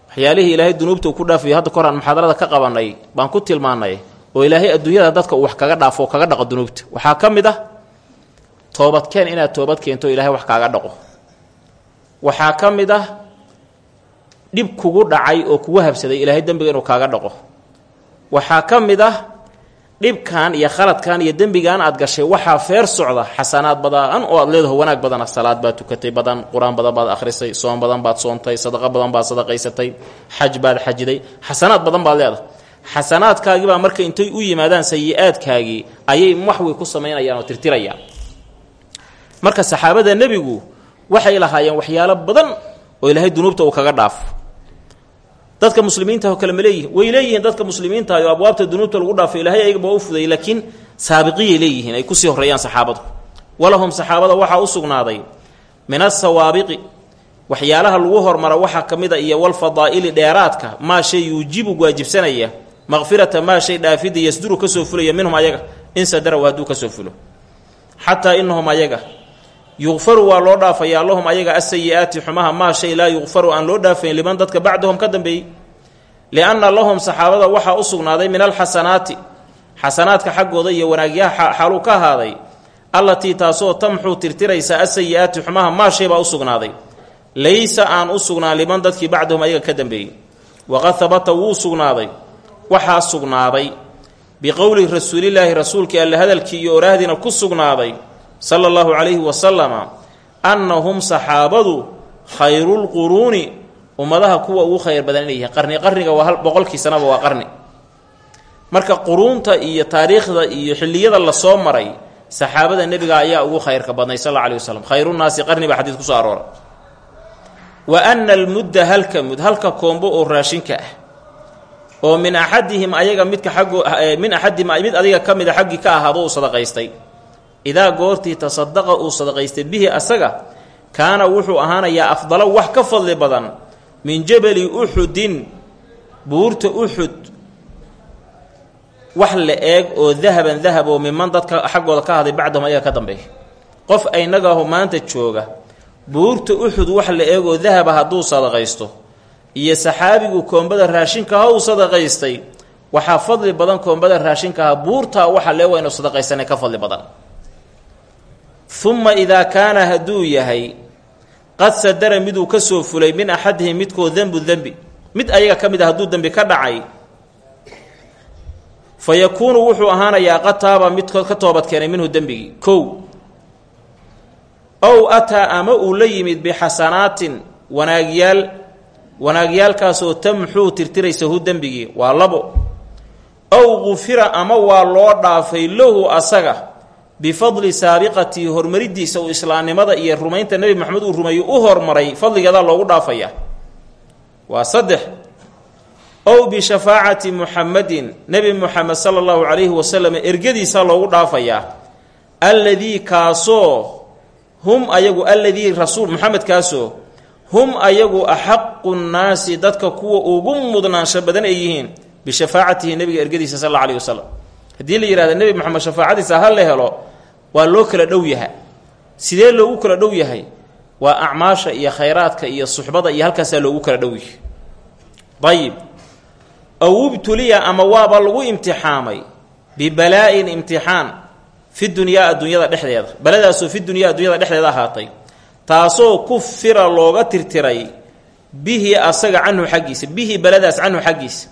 waxyaalihii ilaahay dunuubta uu ku dhaafayo hadda kahor aan muxaadarada ka qabanay baan ku tilmaanay oo ilaahay adduunyada dadka uu wax kaga dhaafo kaga dhaqo dunuubta. Waxaa ka mid ah toobadkeen inaad toobad keento o ilahay wax kaaga dhaqo. Waxaa ka mid ah dhib kugu dhacay oo kugu habsaday ilaahay dembiga inuu kaaga dhaqo. Waxaa ka mid ah dhibkan iyo khaladkan iyo dembigan aad gashay waxaa feer socda xasanaad badan oo aad leedaho wanaag badana salaad baad tukatay badan qur'aan badan baad akhrisay soon badan baad soontay sadaqo badan baad sadaqaysatay xaj baad xajiday. Xasanaad badan baad leedahay. Xasanaadkaagibaa marka intay u yimaadaan sayi-aadkaagii ayay maxwi ku samaynayaan oo tirtirayaan. Marka saxaabada nebigu waxay lahaayeen waxyaalo badan oo ilaahay dunuubta uu kaga dhaafo dadka muslimiintaho kale ma leeyihiin way leeyihiin dadka muslimiintahay oo abwaabta dunuubta lagu dhaafo ilaahay ayagaba u fudayy laakiin saabiqiyay leeyihiin ay ku sii horreeyaan saxaabadu. Walahum saxaabada waxaa u sugnaaday min asawaabiqi waxyaalaha lagu hormara waxaa ka mid a iyo walfadaa'ili dheeraadka maa shay yuujibu waajibsanaya maqfirata maa shay dhaafida yasduru ka soo fulaya minhum ayaga in sadaraw hadduu ka soo fulo. Xataa inahum ayaga yuqfaru waa loo dhaafayaa lahum ayaga asayi-aati xumaha maa shay laa yuqfaru aan loo dhaafayn liman dadka bacdahum ka dambeeyey. Lianna lahum saxaabada waxaa u sugnaaday min alxasanaati xasanaadka xaggooda iyo wanaagyaha xaaluu ka ahaaday allatii taasoo tamxuu tirtiraysa asayi-aati xumaha maashay baa u sugnaaday. Laysa aan u sugnaan liman dadkii bacdahum ayaga ka dambeeyey. Waqad habata wuu sugnaaday. Waxaa sugnaaday biqowli rasuulilaahi rasuulkii alle hadalkii iyo oraahdiina ku sugnaaday sala allahu calayhi wasalama annahum saxaabadu khayrulquruuni ummadaha kuwa ugu khayr badan inay yihiin. Qarni qarniga waa hal boqolkii sanaba waa qarni. Marka quruunta iyo taariikhda iyo xilliyada la soo maray saxaabada nebiga ayaa ugu khayrka badnay sal alla alih wasalam khayrunaasi qarni baa xadiid ku soo aroora wa ana almudda halka mud halka koombo oo raashinka ah oo min axadihim ayaga midka xaggoo min axadihim mid adiga ka mida xaggii ka ahaado uu sadaqaystay idaa goortii tasadaqa uu sadaqaystay bihi asaga kaana wuxuu ahaanayaa afdalo wax ka fadli badan min jabali uxudin buurta uxud wax la eeg oo dahaban dahab oo miman dadka xaggooda ka haday bacdahum ayaga ka dambeeya qof aynagaaho maanta jooga buurta uxud wax la eeg oo dahaba hadduu sadaqaysto iyo saxaabigu koombada raashinkaha uu sadaqaystay waxaa fadli badan koombada raashinkaha buurtaa waxa lee waynu sadaqaysanay ka fadli badan uma idaa kaana hadduu yahay qad sadara miduu ka soo fulay min axadihim midkood denbu dembi mid ayaga ka mid a hadduu dembi ka dhacay fa yakuunu wuxuu ahaanayaa qad taaba midkood ka toobadkeenay minhu dembigii kow ow ataa ama uu la yimid bixasanaatin wanaagyaal wanaagyaalkaasoo tamxuu tirtiraysa hu dembigii waa labo. Ow qufira ama waa loo dhaafay lahu asaga bifadli saabiqatii hormaridiisa uu islaamnimada iyo rumaynta nebi moxamed uu rumeeyo u hormaray fadligeedaa loogu dhaafaya. Waa saddex. Ow bishafaacati muxamadin nebi moxamed sala allahu calayhi wasalam ergadiisa loogu dhaafayaa alladii kaasoo hum ayagu alladii rasuul moxamedkaasoo hum ayagu axaqu nnaasi dadka kuwa ugu mudnaansho badan ay yihiin bishafaacatihi nebiga ergadiisa sal alla alayh wasalam haddii la yihahda nebi moxamed shafaacadiisa ha la helo waa loo kala dhow yaha sidee loogu kala dhow yahay? Waa acmaasha iyo khayraadka iyo suxbada iyo halkaasaa loogu kala dhow yahay. Ayib ow ubtuliya ama waaba lagu imtixaamay bibalaa-in imtixaan fi dunyaa adduunyada dhexdeeda. Baladaasoo fi dunyaa adduunyada dhexdeeda ahaatay. Taasoo kufira looga tirtiray bihi asaga canhu xaggiisa bihi baladaas canhu xaggiisa.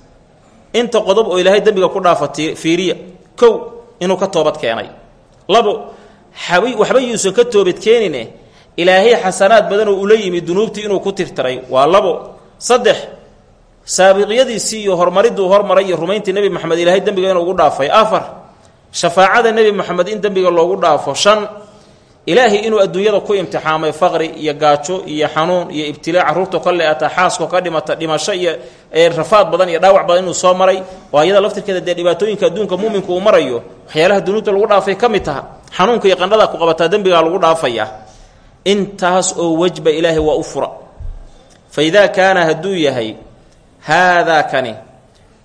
Inta qodob oo ilaahay dembiga ku dhaafa fiiriya kow inuu ka toobad keenay labo waxba yuusan ka toobad keenine ilaahay xasanaad badan oo ula yimid dunuubtii inuu ku tirtiray. Waa labo. Saddex saabiqyadiisii iyo horumariduu hormaray iyo rumayntii nebi moxamed ilaahay dembiga inuu ugu dhaafay. Afar shafaacada nebi moxamed in dembiga loogu dhaafo. Shan ilaahay inuu adduunyada ku imtixaamay faqri iyo gaajo iyo xanuun iyo ibtilaa carruurta ka le-ata xaasko ka dhimata dhimasho iyo rafaad badan iyo dhaawac badan inuu soo maray oo ayada laftirkeeda dee dhibaatooyinka adduunka muuminku uu marayo waxyaalaha dunuubta lagu dhaafay ka mid taha xanuunka iyo qandhada ku qabataa dembigaa lagu dhaafayaa intaas oo wejba ilaahay waa u fura. Fa idaa kaana hadduu yahay haadaa kani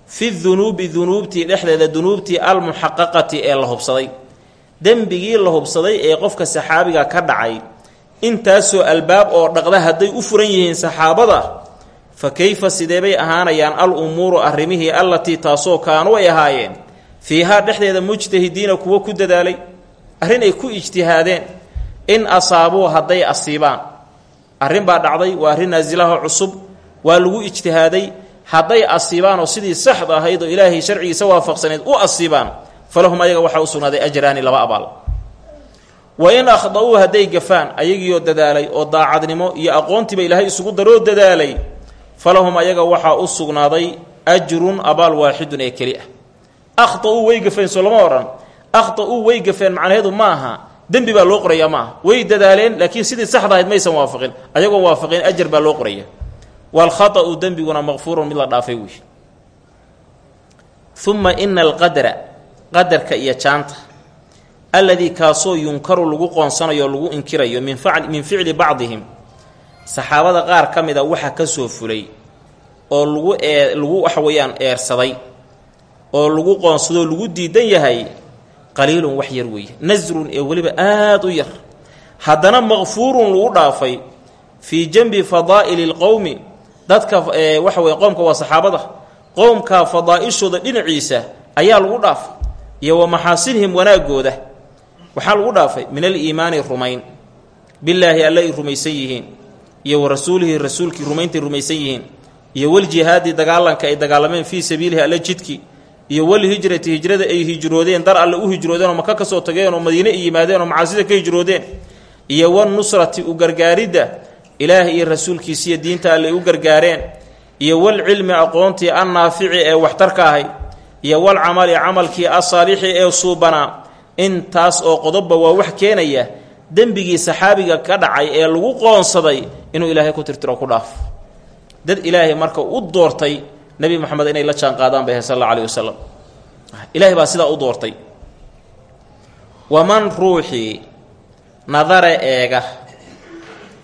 fi dunuubi dunuubtii dhexdeeda dunuubtii almuxaqaqati ee la hubsaday dembigii la hubsaday ee qofka saxaabiga ka dhacay. Intaasoo albaab oo dhaqda hadday u furan yihiin saxaabada fa kayfa sideebay ahaanayaan al umuuru arrimihii allatii taasoo kaanu ay ahaayeen? Fiihaa dhexdeeda mujtahidiina kuwo ku dadaalay arrin ay ku ijtihaadeen in asaabuu hadday asiibaan. Arrin baa dhacday waa arrin naasilaha cusub waa lagu ijtihaaday. Hadday asiibaan oo sidii saxda ahayd oo ilaahay sharcigiisa waafaqsaneed u asiibaan falahum ayaga waxaa u sugnaaday ajraani laba abaal. Wa in akhda'uu hadday gafaan ayagiioo dadaalay oo daacadnimo iyo aqoontiiba ilaahay isugu daroo dadaalay falahum ayaga waxaa u sugnaaday ajrun abaal waaxidun ee keli ah. Akhda'uu way gafeen soo lama odhan akhda'uu way gafeen macnaheedu ma aha dembi baa loo qorayaa ma way dadaaleen laakiin sidii saxda ahayd maysan waafaqin. Ayagoo waafaqeen ajar baa loo qoraya. Waalkhata'u dembiguna maqfuurun mid la dhaafay wey uma ina alqadra qadarka iyo jaanta alladii kaasoo yunkaru lagu qoonsanayo lagu inkirayo min min ficli bacdihim saxaabada qaar ka mida waxa ka soo fulay oo lagu ee lagu waxa weeyaan eersaday oo lagu qoonsadoo lagu diidan yahay qaliilun wax yar weeye nasrun ee weliba aada u yar. Haddana maqfuurun lagu dhaafay fii janbi fadaa'ili lqowmi dadka waxa weye qoomka waa saxaabada qowmka fadaa'ishooda dhinaciisa ayaa lagu dhaafay iyo wa maxaasinihim wanaagooda. Waxaa lagu dhaafay min aliimaani rumayn. Billaahi alle ay rumaysan yihiin iyo wa rasuulihi rasuulkii rumayntay rumaysan yihiin iyo waljihaadi dagaalanka ay dagaalameen fii sabiilihi alle jidkii iyo walhijrati hijrada ay hijroodeen dar alle u hijroodeen oo maka ka soo tageen oo madiine ay yimaadeen oo macaasida ka hijroodeen iyo wanusrati u gargaaridda ilaah iyo rasuulkiisiiyo diinta alle u gargaareen iyo walcilmi aqoontii annaafici ee waxtarka ahay iyo walcamali camalkii asaalixi ee suubanaa intaas oo qodobba waa wax keenaya dembigii saxaabiga ka dhacay ee lagu qoonsaday inuu ilaahay ku tirtiro ku dhaaf. Dad ilaahay marka u doortay nebi moxamed inay la jaan qaadaan bay ahay sal alla alayh wasalam ilaahay baa sidaa u doortay. Waman ruuxii nadara eega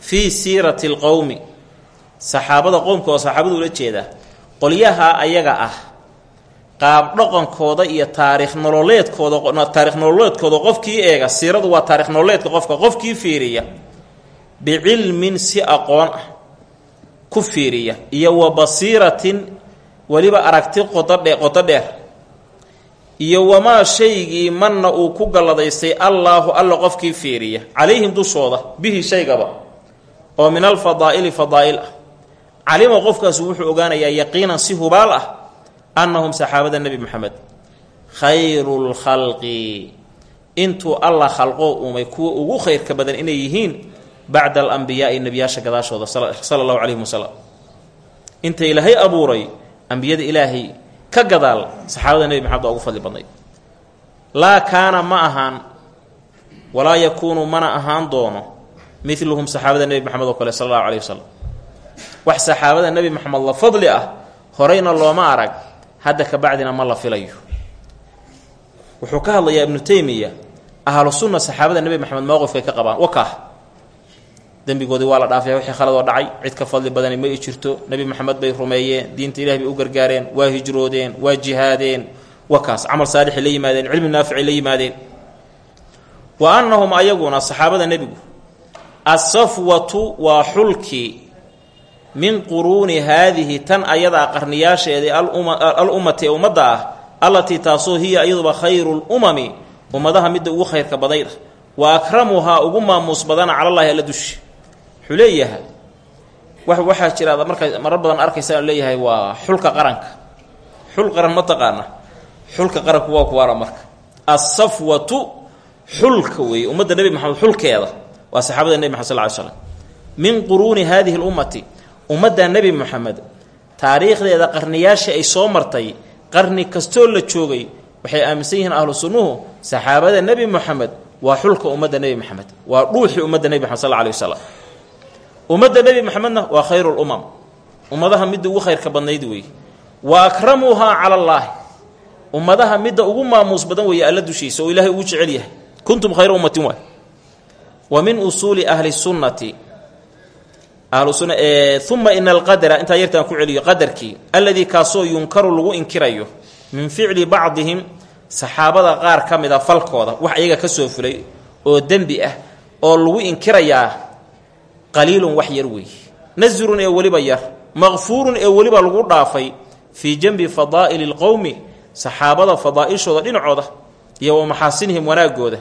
fii siirati alqowmi saxaabada qowmka oo saxaabadu ula jeeda qolyaha ayaga ah qaab dhaqankooda iyo taariikh nololeedkooda taarikh nololeedkooda qofkii eega siiradu waa taarikh nololeedka qofka qofkii fiiriya bicilmin si aqoon ah ku fiiriya iyo wa basiiratin weliba aragti qododhe qodo dheer iyo wamaa shaygii manna uu ku galladaystay allaahu alla qofkii fiiriya calayhim dushooda bihi shaygaba oo min alfadaa'ili fadaa'il ah. Calima qofkaasu wuxuu ogaanayaa yaqiinan si hubaal ah annahum saxaabada nebi moxamed khayru lkhalqi intuu alla khalqoo uumay kuwa ugu khayrka badan inay yihiin bacda alambiyaai nebiyaasha gadaashooda sala allahu calayhim wasalam inta ilaahay abuuray ambiyada ilaahay ka gadaal saxaabada nebi maxamed baa ugu fadli badnayd laa kaana ma ahaan walaa yakuunu mana ahaan doono midluhum saxaabada nebi maxamed oo kale sala allahu calayh wasalam wax saxaabada nebi maxamed la fadli ah horeyna looma arag hadda ka bacdina ma la filayo. Wuxuu ka hadlayaa ibnu teymiya ahlu sunna saxaabada nebi maxamed mowqifkay ka qabaan wakaah. Dembigoodii waa la dhaafaya wixii khaladoo dhacay cid ka fadli badani ma i jirto nebi maxamed bay rumeeyeen diinta ilahi bay u gargaareen waa hijroodeen waa jihaadeen wakaas camal saalixay la yimaadeen cilmi naaficay la yimaadeen. Wa annahum ayaguna saxaabada nebigu asafwatu waa xulkii min quruuni haadihi tan ayadaa qarniyaasheedii al ummati ee ummadda ah allatii taasoo hiya iyaduba khayru lumami ummadaha midda ugu khayrka badayda wa akramuhaa ugu maamuus badana calallaahi alla dushi. Wuxuu leeyahay waxaa jira marka marar badan arkaysa leeyahay waa xulka qaranka. Xul qaran ma taqaana. Xulka qaranku waa kuwaana marka. Asafwatu xulka weeye ummadda nebi maxamed xulkeeda waa saxaabada nebi maxamed sal ly slam min quruuni haadihi lummati ummadda nebi moxamed taariikhdeeda qarniyaashii ay soo martay qarni kastoo la joogay waxay aaminsan yihiin ahlu sunnuhu saxaabada nebi moxamed waa xulka ummadda nebi moxamed waa dhuuxii ummadda nebi moxamed sal alay wasalam ummadda nebi moxamedna waa khayru lumam ummadaha midda ugu khayrka badnayd weeye wa akramuhaa cala allaahi ummadaha midda ugu maamuus badan weeye alla dushiisa oo ilaahay ugu jecel yahay. Kuntum khayra ummatin wa min usuuli ahli sunnati ahlusunna uma ina alqadara intaa yartaan ku celiyo qadarkii alladii kaasoo yunkaru lagu inkirayo min ficli bacdihim saxaabada qaar ka mida falkooda wax iyaga ka soo fulay oo dembi ah oo lagu inkirayaa qaliilun wax yar weeye nasrun ee weliba yar maqfuurun ee weliba lagu dhaafay fii janbi fadaa'ili lqowmi saxaabada fadaa'ishooda dhinacooda iyo wa maxaasinihim wanaagooda.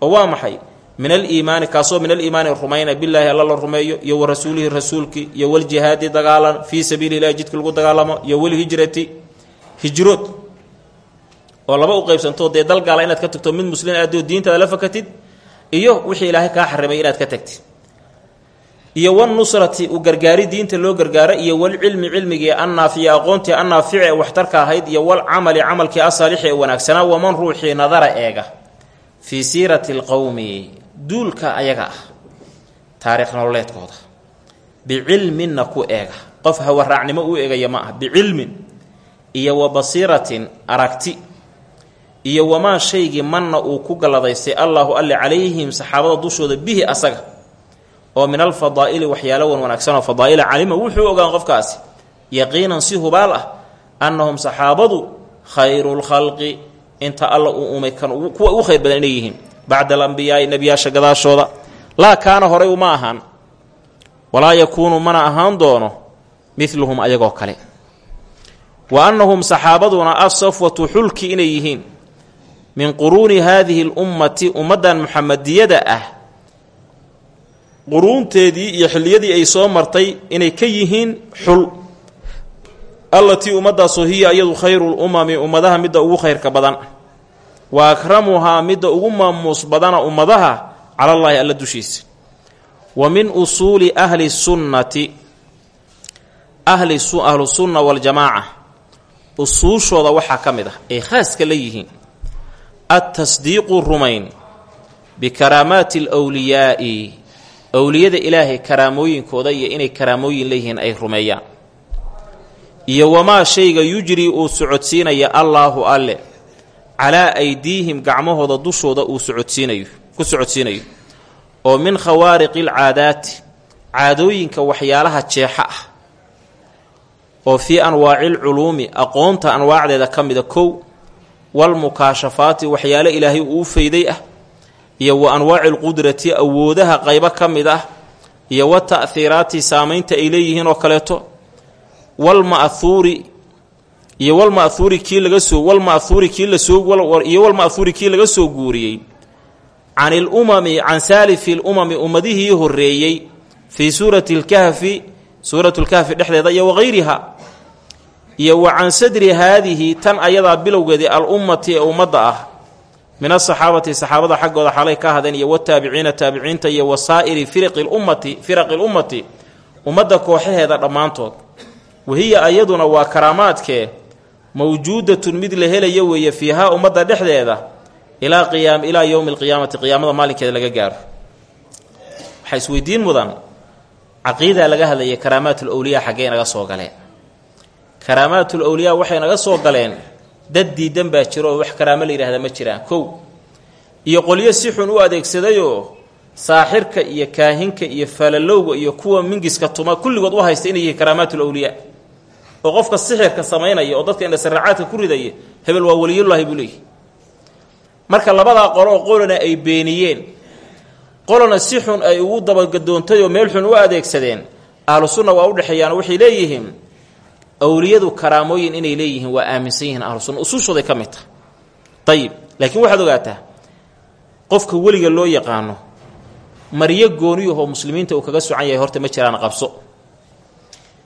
Oo waa maxay min aliimaani kaasoo min aliimaani rumayna bilaahi alla la rumeeyo iyo wa rasuulihi rasuulkii iyo waljihaadi dagaalan fii sabiili ilahi jidka lagu dagaalamo iyo walhijrati hijrood oo laba u qaybsanto dee dalgaala inaad ka tagto mid muslin aadoo diintaada la fakatid iyo wixii ilaahay kaa xarimay inaad ka tagtid iyo wanusrati u gargaari diinta loo gargaaro iyo walcilmi cilmigii annaafici aqoontii annaafici ee waxtarka ahayd iyo walcamali camalkii asaalixi ee wanaagsanaa waman ruuxii nadara eega fii siirati alqowmi duulka ayaga ah taariikh nololeedkooda bicilminna ku eega. Qof hawaraacnimo u eegaya ma ah bicilmin iyo wa basiiratin aragti iyo wamaa shaygii manna uu ku galladaystay allaahu alle calayhim saxaabada dushooda bihi asaga oo min alfadaa'ili waxyaalo wan wanaagsanoo fadaa'ila calima wuxuu ogaan qofkaasi. Yaqiinan si hubaal ah annahum saxaabadu khayrulkhalqi inta alla uu umay kan kuwa ugu khayr badan inay yihiin bacda alambiyaai nebiyaasha gadaashooda laa kaana horay uma ahaan walaa yakuunu mana ahaan doono midluhum ayagoo kale. Wa annahum saxaabaduna asafwatu xulki inay yihiin min quruuni haadihi lummati ummaddan muxamadiyada ah. Quruunteedii iyo xilliyadii ay soo martay inay ka yihiin xul allatii ummaddaasoo hiya iyadu khayru lumami ummadaha midda ugu khayrka badan wa akramuhaa midda ugu maamuus badana ummadaha calallaahi alla dushiisa. Wa min usuuli ahli sunnati ahli ahlu sunna waljamaaca usuushooda waxaa ka mid ah ay khaaska la yihiin adtasdiiqu rumayn bikaraamaati alwliyaa'i owliyada ilaahay karaamooyinkooda iyo inay karaamooyin leeyihiin ay rumeeyaan. Iyo wamaa shayga yujrii uu socodsiinaya allaahu alle calaa aydiihim gacmahooda dushooda uu socodsiinayo ku socodsiinayo. oo min khawaariqi alcaadaati caadooyinka waxyaalaha jeexa ah. oo fii anwaaci alculuumi aqoonta anwaacdeeda ka mida kow walmukaashafaati waxyaale ilaahay uu fayday ah iyo wa anwaaci alqudrati awoodaha qaybo ka mid ah iyo wa ta'hiiraati saamaynta ay leeyihiin oo kaleeto walma'huuri iyo walma'huuri kii laga soo walma'huuri kii la soo iyo walma'huuri kii laga soo guuriyey. Can ilumami can saalifi lumami ummadihii horreeyey fii suurati lkahfi suuratu lkahfi dhexdeeda iyo wagayriha iyo wa can sadri haadihi tan ayadaa bilowgeedii al-ummati ee ummadda ah. Min asaxaabati saxaabada xaggooda xalay ka hadeen iyo wataabiciina taabiciinta iyo wasaa'iri firaqi lummati firaqi lummati ummadda kooxaheeda dhammaantood. Wahiya ayaduna waa karaamaadkee mawjuudatun mid la helayo weeye fiihaa ummadda dhexdeeda ilaa qiyaam ilaa yowmi alqiyaamati qiyaamada maalinkeeda laga gaaro. Waxaa isweydiin mudan caqiidaa laga hadlayay karaamaat ulowliyaa xaggee naga soo galeen. Karaamaatul awliyaa waxay naga soo galeen dad diidan baa jiro oo wax karaamo la yidhahda ma jiraan. Kow iyo qolyo si xun u adeegsadayoo saaxirka iyo kaahinka iyo falalowga iyo kuwa mingiska tuma kulligood u haysta inay yihiin karaamaatul awliyaa oo qofka sixirka samaynaya oo dadka indhasaraacaadka ku ridaya hebel waa weliyullaahi buu leeyahy marka labadaa qolo oo qolona ay beeniyeen qolona si xun ay ugu dabagadoontay oo meel xun u adeegsadeen ahlu sunna waa u dhexeeyaan waxay leeyihiin awliyadu karaamooyin inay leeyihiin waa aaminsan yihiin ahlu sunna usuushooday ka mid tahay. Dayib laakiin waxaad ogaataa qofka weliga loo yaqaano maryo gooniyahoo muslimiinta uu kaga socan yahay horta ma jiraan qabso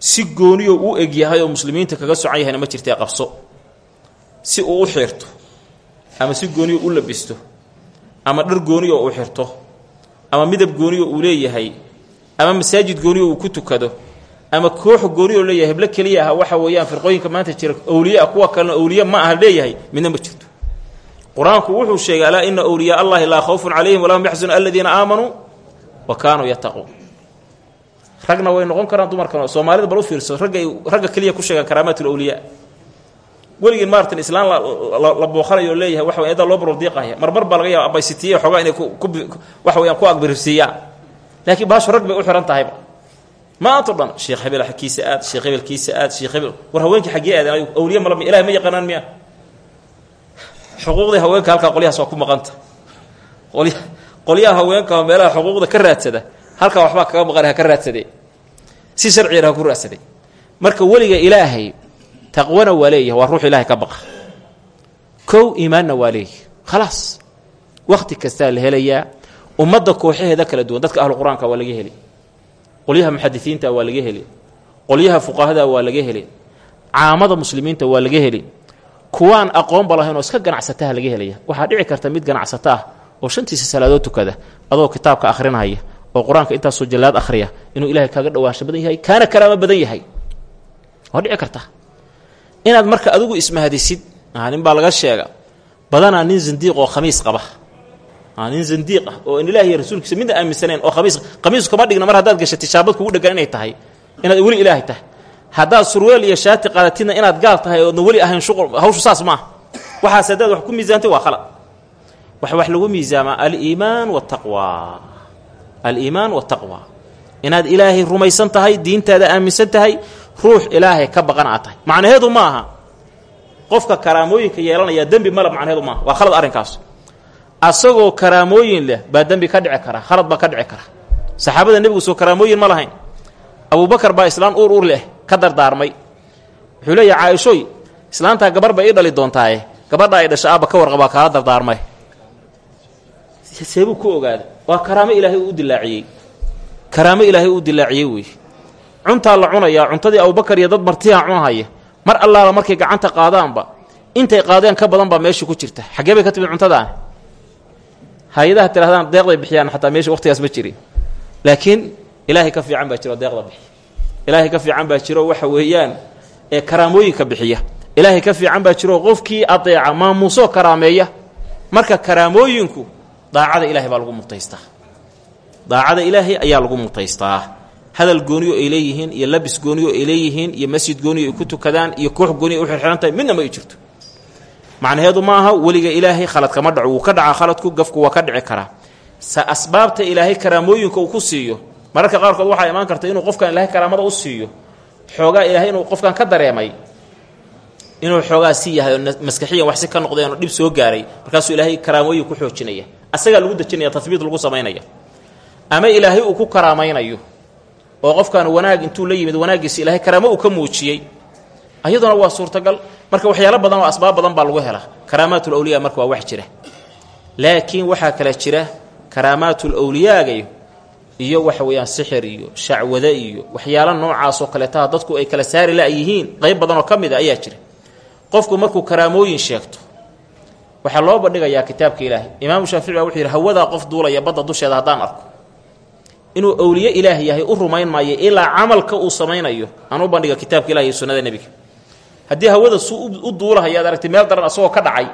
si gooniyo u eg yahay oo muslimiinta kaga socan yahayna ma jirtee qabso. Si uu u xirto ama si gooniyo u labisto ama dhar gooniyo uu xirto ama midab gooniyo uu leeyahay ama masaajid gooniyo uu ku tukado ama koox gooniyo leeyahay heblo keliya ah waxa weeyaan firqooyinka maanta jira awliyaa kuwa kalena awliye ma aha leeyahay midna ma jirto. Qur'aanku wuxuu sheegay alaa ina awliyaa allahi laa khawfun calayhim walaa hum yaxzun aladiina aamanuu wa kaanuu yattaquun ragna way noqon karaan dumarkan. Soomaalida bal u fiirso raggay ragga keliya ku sheegaan karaamaatul awliyaa. Weligeen maaratan islaan la booqanayo oo leeyahay waxa eedaa loo barordiiqaya marmar baa laga yaaba abaysitiye xoogaa inay waxa weyaan ku agbirisiiyaan laakiin baashu rag bay u xihan tahayba. Maanto dhan sheekh hebel kiisa aad sheekh hebelkiisa aad sheekh hebel war haweenkii xaggee aadeen ay awliya malab ilahay ma yaqaanaan miya? Xuquuqdii haweenka halkaa qolyahaas waa ku maqanta qolya qolyaha haweenka meelaha xuquuqda ka raadsada halkaa waxbaa kaga maqan ha ka raadsadee. Si sharcigana ha ku raadsaday marka weliga ilaahay taqwana waa leeyahay waa ruux ilaahay ka baqa. Kow iimaanna waa leeyahay. Khalaas. Wakhti kastaa la helayaa. Kala duwan dadka ahlu qur'aanka waa laga heli. Qolyaha muxadisiinta waa laga heli. Qolyaha fuqahada waa laga heli. Caamada muslimiinta waa laga heli. Kuwaan aqoonba lahayn oo iska ganacsataha laga helaya waxaa dhici karta mid ganacsato ah oo shantiisa salaadood tukada adoo kitaabka akhrinaya oo qur'aanka intaasoo jallaad akhriya inuu ilaahay kaaga dhawaansho badan yahay kaana karaamo badan yahay. Waa dhici karta. Inaad marka adigu ismahadisid nin baa laga sheega badanaa nin zindiiq oo khamiis qaba. Nin zindiiq ah oo in iyo rasuulkiisa midna aaminsaneen oo khamiis khamiis kama dhigna mar haddaad gashatay shaabad kugu dhegan inay tahay inaad weli ilaahay tahay. Haddaad surweel iyo shaati qaadatidna inaad gaal tahay oodna weli ahayn shuqul hawshu saas maaha waxaas haddaad wax ku miisaantay waa khalad. Wax wax lagu miisaamaa aliimaan wataqwa aliimaan wataqwa inaad ilaahay rumaysan tahay diintaada aaminsan tahay ruux ilaahay ka baqan aad tahay. Macnaheedu ma aha qofka karaamooyinka yeelanaya dembi malab macnaheedu maaha. Waa khalad arrinkaas. Asagoo karaamooyin leh baa dembi ka dhici kara khalad baa ka dhici kara. Saxaabada nebigu soo karaamooyin ma lahayn. Abubakar baa islaan uur uur leh ka dardaarmay. Wuxuu leeyahay caaishoy islaantaa gabar bay ii dhali doontaaye. Gabadha ay dhasha aabba ka warqabaa kaala waa karaamo ilaahay uu dilaaciyey. Karaamo ilaahay uu dilaaciyey wey cuntaa la cunayaa cuntadii abubakar iyo dad martiyaa cunahaya mar allaala markay gacanta qaadaanba intay qaadeen ka badan baa meesha ku jirta. Xaggee ka timid cuntadaani hay'adaha tirahdaan deeqday bixiyaan xataa meesha waqtigaas ma jirin. Laakiin ilaahay ka fiican baa jiro deeqda bixiya ilaahay ka fiican baa jiro waxa weeyaan ee karaamooyinka bixiya. Ilaahay ka fiican baa jiro qofkii adeeca maamuusoo karaameeya. Marka karaamooyinku daacada ilahay baa lagu mutaystaa. Daacada ilaahay ayaa lagu mutaystaa. Hadal gooniyo ay leeyihiin iyo labis gooniyo ay leeyihiin iyo masjid gooniyo ay ku tukadaan iyo koox gooniyo u xirxiran tahay midna ma ay jirto. Macnaheedu ma aha weliga ilaahay khalad kama dhaco wuu ka dhacaa khaladku gafku waa ka dhici karaa. Sa asbaabta ilaahay karaamooyinka uu ku siiyo mararka qaarkood waxaa imaan karta inuu qofkan ilaahay karaamada u siiyo. Xoogaa ilaahay inuu qofkan ka dareemay inuu xoogaa si yahay maskaxiyan wax si ka noqdeen oo dhib soo gaaray markaasuu ilaahay karaamooyin ku xoojinaya asagaa lagu dejinaya tahbiit lagu samaynaya. Ama ilaahay uu ku karaamaynayo oo qofkan wanaag intuu la yimid wanaaggiisa ilaahay karaamo uu ka muujiyey ayaduna waa suurtagal. Marka waxyaalo badan oo asbaab badan baa lagu helaa karaamaatul awliyaa marka waa wax jira. Laakiin waxaa kale jira karaamaatul awliyaagayo iyo waxa weeyaan sixir iyo shacwade iyo waxyaalo noocaasoo kaleetaha dadku ay kala saari la-yihiin qayb badan oo ka mid a ayaa jira. Qofku markuu karaamooyin sheegto waxaa loo bandhigayaa kitaabka ilaahay. Imaamu shaafici baa wuxuu yidhi hawadaa qof duulaya badda dusheeda haddaan arko. Inuu awliye ilaah yahay u rumayn maayo ilaa camalka uu samaynayo aan u bandhiga kitaabka ilahi iyo sunnada nebiga. Haddii hawada su u duulahaya ad aragtay meel daran asagoo ka dhacay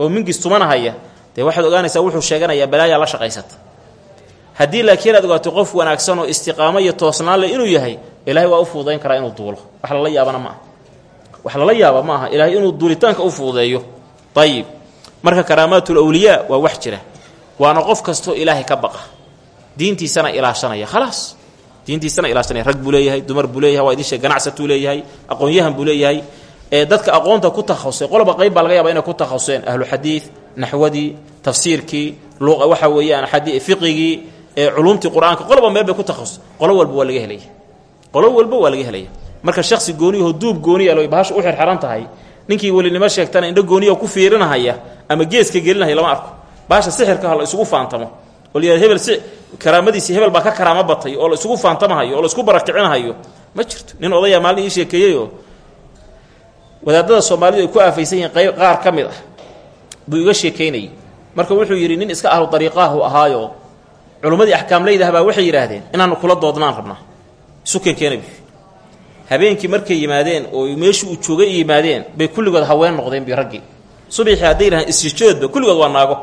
oo mingis tumanahaya dee waxaad ogaanaysaa wuxuu sheeganayaa balaayaa la shaqaysata. Haddii laakiin aad ogaato qof wanaagsan oo istiqaamo iyo toosnaan leh inuu yahay ilaahay waa u fuudayn karaa inuu duulo. Wax lala yaabana ma aha wax lala yaaba ma aha ilaahay inuu duulitaanka u fuudeeyo ayib marka karaamaatul awliyaa waa wax jira. Waana qof kastoo ilaahay ka baqa. Diintiisana ilaashanaya. Khalaas. Diintiisana ilaashanaya. Rag buu leeyahay dumar buu leeyahay waa idin sheeg ganacsatuu leeyahay aqoon-yahan buu leeyahay. Ee dadka aqoonta ku takhasusay qoloba qayb baa laga yaaba inay ku takhasuseen ahlu xadiid naxwadii tafsiirkii waxa weeyaan fiqigii ee culumtii qur'aanka. Qoloba meel bay ku takhasusay qolo walba waa laga helaya. Qolo walba waa laga helaya. Marka shaksi gooniyahoo duub gooniya bahasha u xirxiran tahay ninkii welinimo sheegtana indho gooniya ku fiirinahaya ama geeska gelinahaya lama arko. Bahasha sixirka la isugu faantamo. Oo la hebel si karaamadiisii hebel baa ka karaamo batay oo la isugu faantamahayo oo isku barakicinahayo ma jirto. Nin odayaa maalin ii sheekeeyeyoo wadaadada soomaalidu ku aafaysan yihiin qayb qaar ka mid ah. Buu iga sheekaynayay marka wuxuu yidhi nin iska ahlu dariiqaahu ahaayo. Culummadii axkaamleydahabaa waxay yidhaahdeen inaanu kula doodnaan rabnaa isu keenkeenab habeenkii markay yimaadeen oo meeshii uu joogay yimaadeen bay kulligood haween noqdeen bi raggii subaxii hadday yidhahaan kulligood waa naago.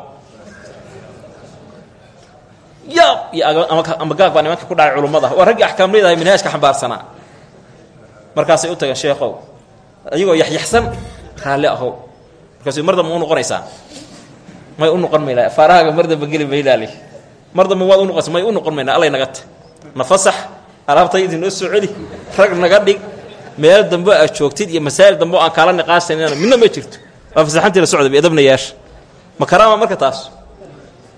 Yaab ama gaag baa nimanka ku dhacay culummada. Waa raggii axkaamleydahay minhaajka xambaarsanaa markaasay u tageen sheekhow ayagoo yaxyaxsan raalli ahow. Markaas mar damba u may u noqon maynaa faarahaaga mar damba geli maynaali. Mar damba waad u noqonaysa may u noqon maynaa allay naga ta na fasax alaabtaydi noo soo celi rag naga dhig meel dambe aad joogtid iyo masaa'il dambe oo aan kaala niqaashaynana midna ma jirto. Waa fasaxantiila socda biadabna yeesha ma karaama marka taas.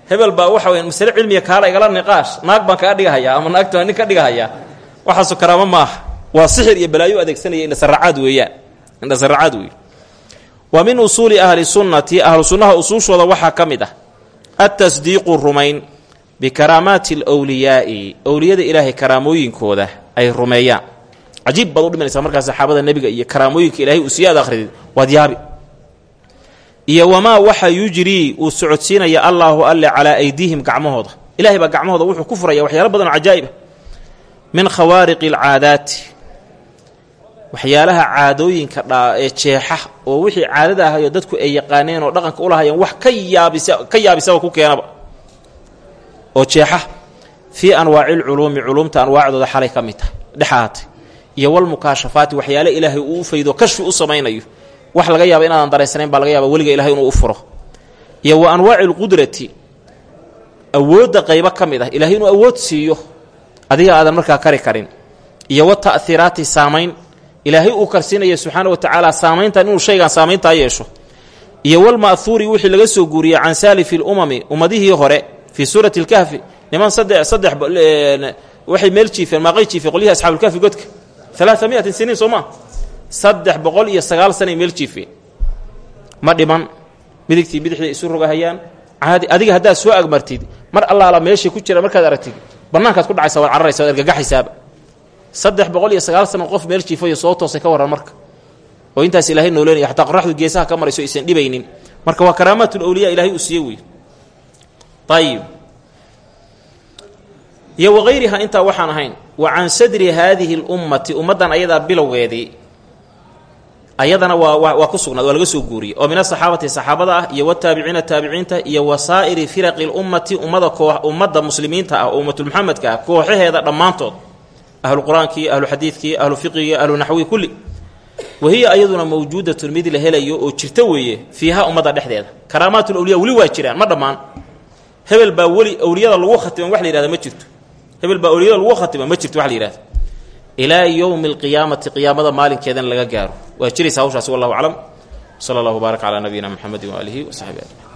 Hebel baa waxa weya masale cilmiga kaala igala niqaash naag baan kaa dhigahayaa ama naagta nin ka dhigahayaa. Waxaasu karaamo maaha waa sixir iyo balaayo adeegsanaya indhasaracaad weeyaan indhasaracaad weey. Wa min usuuli ahli sunnati ahlu sunnaha usuushooda waxaa ka mid ah altasdiiqu rumayn bikaraamaati alwliyaa'i owliyada ilaahay karaamooyinkooda ay rumeeyaan cajiib baad u dhimanaysaa markaa saxaabada nebiga iyo karaamooyinka ilahay uu siyaad akhridid waad yaabi iyo wamaa waxa yujrii uu socodsiinaya allaahu alle calaa aydiihim gacmahooda ilahay baa gacmahooda wuxuu ku furaya waxyaalo badan oo min khawaariqi alcaadaati waxyaalaha caadooyinka dhaa ee jeexa oo wixii caadada ahayo dadku ay yaqaaneen oo dhaqanka u lahayeen wax ka yaabisa ka yaabisaba ku keenaba oo jeexa fii anwaaci lculuumi culuumta anwaacdooda xalay ka mid tahay dhex iyo walmukaashafaati waxyaale ilaahay uu u faydo kashfi u samaynayo. Wax laga yaaba inaadan daraysanayn baa laga yaaba weliga ilahay inuu u furo. Iyo wa anwaaci lqudrati awoodda qaybo ka mid ah. Ilaahay inuu awood siiyo adiga aadan markaa kari karin. Iyo wa ta'hiiraati saamayn ilaahay uu karsiinaya subxaana wa tacaala saamayntan inuu shaygan saamayntaa yeesho. Iyo walma'huuri wixii laga soo guuriyey can saalifi lumami ummadihii hore fii suurati lkahfi niman saddex saddex waxay meel jiifeen maaqay jiifeen qolyihii asxaabulkahfi godka alaaa miatin siniin soo maa saddex boqol iyo sagaal sanay meel jiifeen ma dhiman. Midigtii bidixdii isu rogahayaan. Caadi adiga haddaad soo agmartid mar allaala meeshii ku jira markaad aragtid bannaankaad ku dhacaysa waad cararaysa waad argagaxaysaaba saddex boqol iyo sagaal sano qof meel jiifayo soo toosay ka warran marka. Oo intaas ilaahay nooleynaya xataa qoraxdu geesaha ka marayso aysan dhibaynin. Marka waa karaamaatul awliya ilaahay uu siiye wey ayib iyo wagayriha intaa waxaan ahayn wa can sadri haadihi اlummati ummaddan ayadaa bilowgeedii. Ayadana waa ku sugnaad waa laga soo guuriyey. Oo min asaxaabati saxaabada ah iyo wataabiciina taabiciinta iyo wasaa'iri firaqi اlummati ummada ummadda muslimiinta ah oo ummatulmuxamedka ah kooxaheeda dhammaantood. Ahlu qur'aankii ahlu xadiidkii ahlu fiqigii ahlu naxwii kulli. Wahiya ayaduna mawjuudatun mid la helayo oo jirta weeye fiiha ummadda dhexdeeda. Karaamaat lawliya weli waa jiraan ma dhammaan. Hebel baa weli awliyada lagu khatiman wax la yihahda ma jirto hebel baa awliyada lagu khatima ma jirto wax la yihahda ilaa yowmi alqiyaamati qiyaamada maalinkeedana laga gaaro. Waa jiraysa hawshaasi wallahu aclam. Sala allahu baarak calaa nabiyina muxamedin waaalihi wasaxbi ajmain